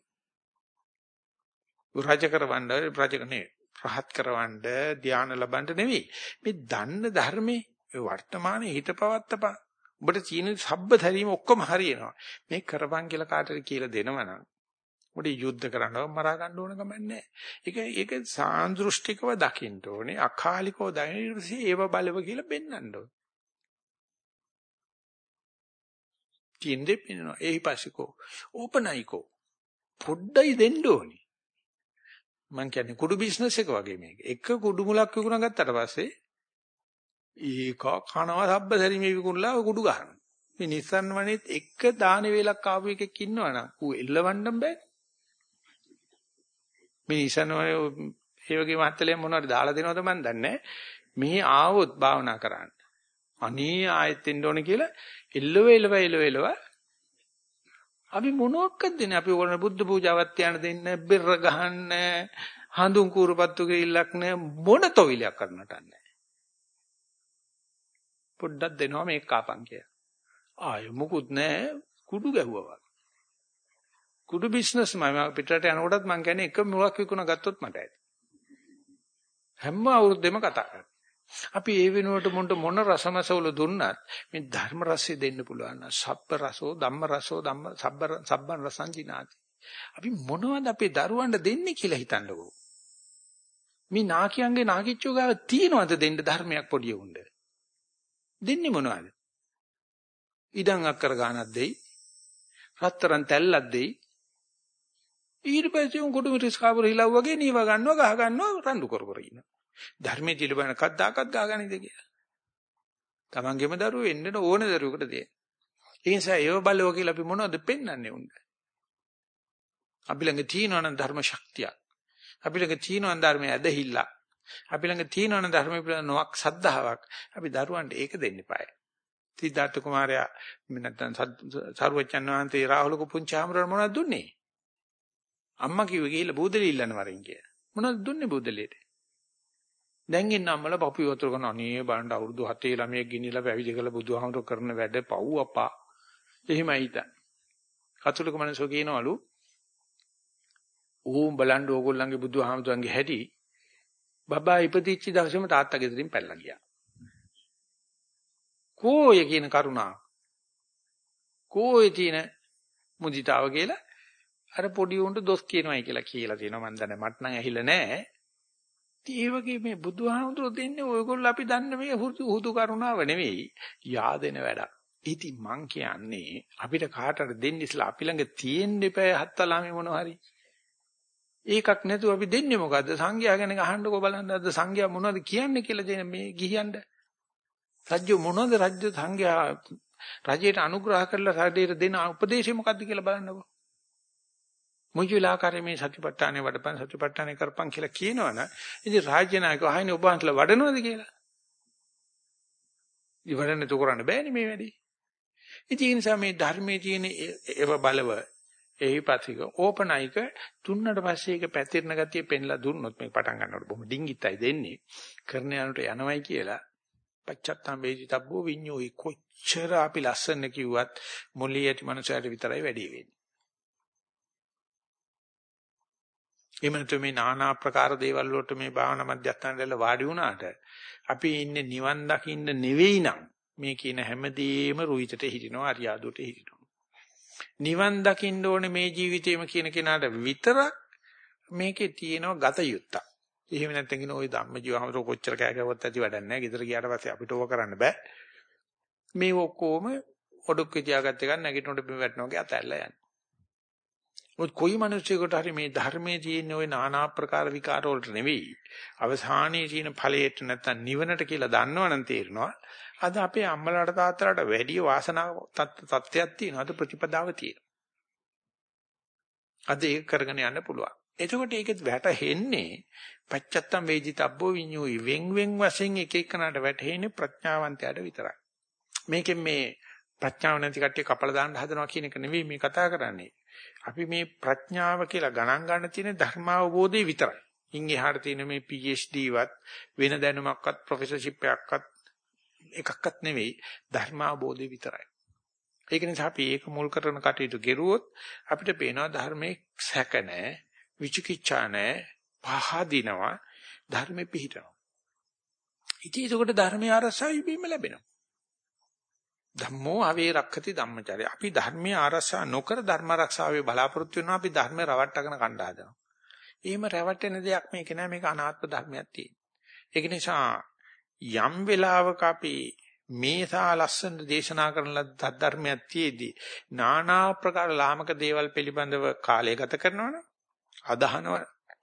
S1: රජ කරවන්න රජකනේ රහත් කරවන්න ධානය ලබන්න නෙවෙයි. මේ දන්න ධර්මයේ වර්තමානයේ හිත පවත්තපන්. ඔබට තියෙන සබ්බ තරීම ඔක්කොම හරියනවා. මේ කරපන් කියලා කාටද කියලා දෙනවනම් උඩ යුද්ධ කරනවා මරා ගන්න ඕන ගමන් නැහැ. ඒක ඒක සාන්දෘෂ්ටිකව දකින්න ඕනේ. අකාලිකව දකින්න ඊට පස්සේ ඒව බලව කියලා පෙන්වන්න ඕනේ. තින්දේ පෙන්වනවා. එහි පස්සිකෝ. ඕපනයිකෝ. පොඩ්ඩයි දෙන්න ඕනේ. මං කියන්නේ කුඩු බිස්නස් එක වගේ මේක. එක කුඩු මුලක් විකුණා ගත්තට පස්සේ ඒක කනවා සබ්බ සැරිමේ විකුණලා කුඩු ගහනවා. මේ Nissan වනේත් එක දාන වේලක් ආපු එකෙක් ඉන්නවනම් ඌ එල්ලවන්න බෑ. මේ Nissan වනේ ඒ වගේ මහත්තයලෙන් මොනවද දාලා දෙනවද මන් දන්නේ මේ ආවොත් භාවනා කරන්න. අනේ ආයෙත් එන්න ඕනේ කියලා එල්ලව එල්ලව එල්ලව එල්ලව අපි මොනක්ද දෙන්නේ අපි ඕගොල්ලෝ බුද්ධ පූජාවක් තියන්න දෙන්න බෙර ගහන්න හඳුන් කූරුපත්තු කිල්ලක් නෑ මොන තොවිලයක් කරන්නට නැහැ. පොඩ්ඩක් දෙනවා මේක කාපන් කියලා. ආය මොකුත් නෑ කුඩු ගැහුවා කුඩු බිස්නස් මම පිටරට යනකොටත් මම කියන්නේ එක මුලක් විකුණ ගත්තොත් මට ඇති හැම අවුරුද්දෙම කතා කරා අපි ඒ වෙනුවට මොන්ට මොන රසමසවල දුන්නත් මේ ධර්ම රසය දෙන්න පුළුවන් නම් සබ්බ රසෝ ධම්ම රසෝ ධම්ම සබ්බ සබ්බන් රසං ජිනාති. අපි මොනවද අපේ දරුවන්ට දෙන්නේ කියලා හිතන්නකෝ. මේ නාකියන්ගේ නාකිච්චෝ ගාව තියනවද දෙන්න ධර්මයක් පොඩි උණ්ඩ? දෙන්නේ මොනවද? ඉඩම් අක්කර ගන්නක් දෙයි. රත්තරන් තැල්ලක් දෙයි. ඊට පස්සේ උන් කුඩු මිරිස් කාපුර හිලව් වගේ නීව ගන්නවා ගහ ගන්නවා රණ්ඩු කර කර ඉන්නවා. ධර්මයේ දිලබන කද්දාකත් ගාගනින්ද කියලා. Tamanගෙම දරුවෝ එන්න ඕන දරුවෙකුට දෙන්න. ඒ නිසා ඒව බලව කියලා අපි මොනවද පෙන්වන්නේ උන්ට? අපි ළඟ තියෙනවනම් ධර්ම ශක්තියක්. අපි ළඟ තියෙනවනම් ධර්මයේ ඇදහිල්ල. අපි ළඟ තියෙනවනම් ධර්මයේ පිළිබඳ නොක් සද්ධාාවක්. අපි දරුවන්ට ඒක දෙන්න eBay. සිද්ධාර්ථ කුමාරයා නැත්නම් සරුවචන් වහන්සේ රාහුලක පුංචි ආමරණ මොනවද දුන්නේ? අම්මා කිව්වේ ගිහිල්ලා බූදලි ඉල්ලන්න වරින් කියලා. මොනවද දුන්නේ බූදලියට? දැන් ඉන්න අම්මලා පපු වතුර කරන අනේ බලන්න අවුරුදු 7 ළමයෙක් ගිනිලා පැවිදි කරලා බුදුහාමුදුර කරන වැඩ පව් අපා. එහෙමයි හිතන්නේ. කතුලික මනසෝ කියනවලු ඌම් බලන්න ඕගොල්ලන්ගේ බුදුහාමුදුරන්ගේ හැටි බබා ඉපදිච්ච දවසේම තාත්තා ගෙදරින් පැනලා ගියා. කෝය කියන කරුණා. කෝය තියෙන මුදිතාව කියලා අර පොඩි උන්ට දොස් කියනවායි කියලා කියලා තියෙනවා මම දන්නේ මට නම් ඇහිලා නැහැ. ඒ වගේ මේ බුදුහාමුදුරුවෝ දෙන්නේ ඔයගොල්ලෝ අපි දන්න මේ හුදු කරුණාව නෙවෙයි yaadෙන වැඩක්. ඉතින් මං කියන්නේ අපිට කාටද දෙන්නේ ඉස්ලා අපි ළඟ තියෙන්න එපා හත්තලාමේ මොනවා හරි. ඒකක් නැතුව අපි දෙන්නේ මොකද්ද? සංඝයා ගැන අහන්නකෝ බලන්න අද සංඝයා මොනවද කියන්නේ කියලා දෙන මේ ගිහියන්ද. රජ්‍ය මොනවද රජ්‍ය සංඝයා රජයට අනුග්‍රහ කරලා රජයට දෙන උපදේශය මොකද්ද කියලා බලන්නකෝ. මොයි වෙලාකාරයේ මේ සතිපට්ඨානේ වඩපන් සතිපට්ඨානේ කරපන් කියලා කියනවනම් ඉතින් රාජ්‍ය නායකව අහන්නේ ඔබ වහන්සේලා වඩනවද කියලා? ඉවරන්නේ તો කරන්න බෑනේ මේ වැඩේ. ඉතින් ඒ නිසා මේ ධර්මයේ තියෙන ඒව බලව එහිපතික ඕපනයික තුන්නට පස්සේ ඒක පැතිරෙන ගතිය පෙන්ලා දුන්නොත් මේ පටන් ගන්නකොට බොහොම ඩිංගිත්යි දෙන්නේ. කරන යනට යනවයි කියලා පච්චත්තම් වේදිතබ්බෝ විඤ්ඤෝයි කොච්චර අපි ලස්සන කිව්වත් මොළී ඇති මනුස්සයට විතරයි වැඩි වෙන්නේ. එහෙම නැත්නම් මේ নানা ආකාර දේවල් වලට මේ භාවනා මධ්‍යස්ථානවල වාඩි වුණාට අපි ඉන්නේ නිවන් දකින්න නෙවෙයි නම් මේ කියන හැමදේම රුහිතට හිටිනවා අරියාදුවට හිටිනවා. නිවන් දකින්න ඕනේ මේ ජීවිතේම කියන කෙනාට විතරක් මේකේ තියෙනවා ගත යුත්තක්. එහෙම නැත්නම් කියන ওই ධම්මජීවහමර කොච්චර කෑ ගැවුවත් ඇති වැඩක් නැහැ. ගෙදර ගියාට පස්සේ අපිට ඕක කරන්න බෑ. මේ ඔක්කොම ඔඩොක්කේ තියාගත්ත එක නැගිටිනකොට බිම වැටෙනවා වගේ අතැල්ලා යනවා. මොකද කොයි මිනිසෙකුට හරි මේ ධර්මයේ තියෙන ওই নানা ආකාර විකාර වලට නෙවෙයි අවසානයේ තියෙන ඵලයට නැත්තම් නිවනට කියලා දන්නවනම් තේරෙනවා අද අපේ අම්මලාට තාත්තලාට වැඩි වාසනාව තත්ත්වයක් තියෙනවා අද ප්‍රතිපදාව තියෙනවා අද ඒක කරගෙන යන්න පුළුවන් එතකොට ඒකෙත් වැටහෙන්නේ පච්චත්තම් වේදිතබ්බෝ විඤ්ඤෝයි වෙන් වෙන් වශයෙන් එක එකනට වැටහෙන්නේ ප්‍රඥාවන්තයාට විතරයි මේකෙන් මේ ප්‍රඥාව නැති කට්ටිය කපලා දාන්න හදනවා කියන එක නෙවෙයි මේ කතා කරන්නේ අපි මේ ප්‍රඥාව කියලා ගණන් ගන්න තියෙන ධර්මාවබෝධය විතරයි. ඉන් එහාට තියෙන මේ PhD වත් වෙන දැනුමක්වත් ප්‍රොෆෙසර්ෂිප් එකක්වත් එකක්වත් නෙවෙයි ධර්මාවබෝධය විතරයි. ඒක නිසා අපි ඒක මුල් කරන කටයුතු කෙරුවොත් අපිට පේනවා ධර්මයේ සැක නැහැ, විචිකිච්ඡා නැහැ, පහදිනවා, ධර්මෙ පිහිටනවා. ඉතින් ඒකට ධර්මයේ අරසයි බීම ලැබෙනවා. ධම්මෝ අවේ රක්ඛති ධම්මචර්ය. අපි ධර්මයේ ආරක්ෂා නොකර ධර්ම ආරක්ෂාවේ බලාපොරොත්තු වෙනවා අපි ධර්මයේ රවට්ටගෙන කණ්ඩ හදනවා. එහෙම රැවටෙන දෙයක් මේක නෑ මේක අනාත්ම ධර්මයක් තියෙන. ඒක නිසා යම් වෙලාවක අපි මේසා ලස්සන දේශනා කරන ලද ධර්මයක් තියේදී নানা ප්‍රකාර ලාමක දේවල් පිළිබඳව කාලය ගත කරනවනේ අදහනව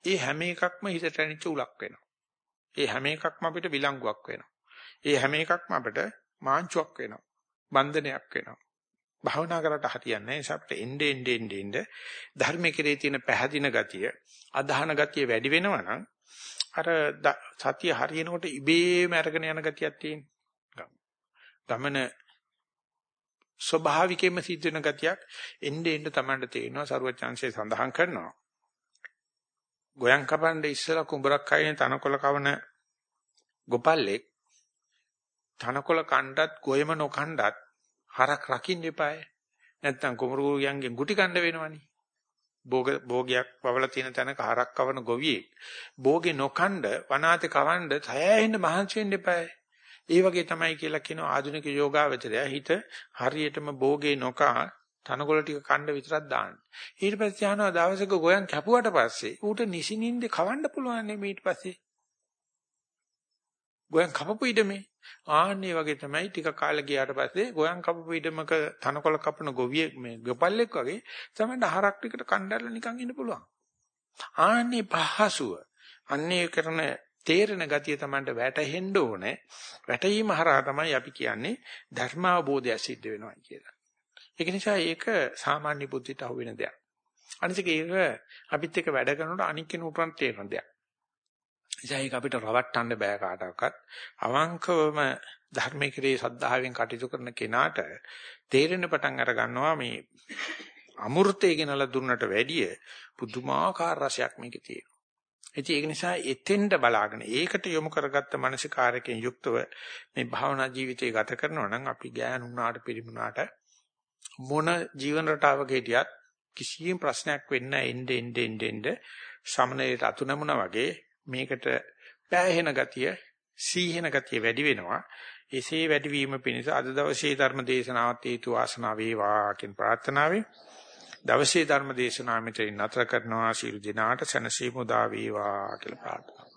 S1: ඒ හැම එකක්ම හිතට ඇනිච්ච උලක් වෙනවා. ඒ හැම එකක්ම අපිට විලංගුවක් වෙනවා. ඒ හැම එකක්ම අපිට මාංචුවක් වෙනවා. බන්ධනයක් වෙනවා. භාවනා කරලා හරියන්නේ නැහැ. ඒ අපිට එnde ende ende ende ධර්මයේ කෙරේ තියෙන පැහැදින ගතිය, අදහන ගතිය වැඩි වෙනවා නම් අර සතිය හරියනකොට ඉබේම අරගෙන යන ගතියක් තියෙනවා. ගමන ස්වභාවිකයෙන්ම සිද්ධ වෙන ගතියක් එnde ende තමන්ට තේරෙනවා සරුවචාන්සේ සඳහන් කරනවා. ගෝයන් කපන්න ඉස්සලා කුඹරක් අයිනේ තනකොළ කවන ගොපල්ලෙක් තනකොළ කණ්ඩත් ගොයම නොකණ්ඩත් හරක් රකින්න එපාය. නැත්තම් කුඹුරුයන්ගෙන් ගුටි කණ්ඩ වෙනවනේ. භෝග භෝගයක් වවලා තියෙන තැනක හරක් කවන ගොවියෙක් භෝගේ නොකණ්ඩ වනාතේ කවණ්ඩ සෑහෙන්න මහන්සි වෙන්න එපාය. ඒ වගේ තමයි කියලා කියන ආධුනික යෝගාවචරය හිත හරියටම භෝගේ නොකා තනකොළ ටික කණ්ඩ විතරක් දාන්න. ඊට පස්සේ යනවා දවසක ගෝයන් කැපුවට පස්සේ ඌට නිසිනින්ද කවන්න පුළුවන් නේ ඊට පස්සේ. ගෝයන් කපපු ඉඩමේ ආන්නේ වගේ තමයි ටික කාලෙ ගියාට පස්සේ ගෝයන් කපපු ඉඩමක තනකොළ කපන ගොවියෙක් මේ ගොපල්ලෙක් වගේ තමයි හරක් ටිකට කණ්ඩායලා නිකන් ඉන්න පුළුවන්. ආන්නේ පහසුව. අන්නේ කරන තේරෙන ගතිය Tamanට වැටහෙන්න ඕනේ. වැටීම හරහා තමයි අපි කියන්නේ ධර්මාවබෝධය සිද්ධ වෙනවා කියලා. ඒක නිසා ඒක සාමාන්‍ය බුද්ධියට අහු වෙන දෙයක්. අනිත් ඒක අපිත් එක්ක වැඩ කරනකොට අනික් කෙනෙකුට තේරෙන දෙයක්. නිසා ඒක අපිට රවට්ටන්න බෑ කාටවත්. අවංකවම ධර්මයේ කෙරේ සද්ධාවෙන් කටයුතු කරන කෙනාට තේරෙන පටන් අර ගන්නවා මේ අමෘතය ගෙනලා දුන්නට වැඩිය පුදුමාකාර රසයක් මේකේ තියෙනවා. ඒක නිසා එතෙන්ට බලාගෙන ඒකට යොමු කරගත්ත මානසිකාරකෙන් යුක්තව මේ භාවනා ජීවිතය ගත කරනවා නම් අපි ගෑනුනාට පිරිමුණාට මොන ජීවන රටාවක හිටියත් කිසියම් ප්‍රශ්නයක් වෙන්නේ නැහැ එnde ende ende සමනලයට අතු නැමුණා වගේ මේකට පෑහෙන ගතිය සීහෙන ගතිය වැඩි වෙනවා. එසේ වැඩි වීම පිණිස අද දවසේ ධර්ම දේශනාවත් හේතු වාසනා වේවා කියන ප්‍රාර්ථනාවෙන් දවසේ ධර්ම දේශනාව මෙතන නතර කරනවා. ශිරු දිනාට සනසීමු දා වේවා කියලා ප්‍රාර්ථනා.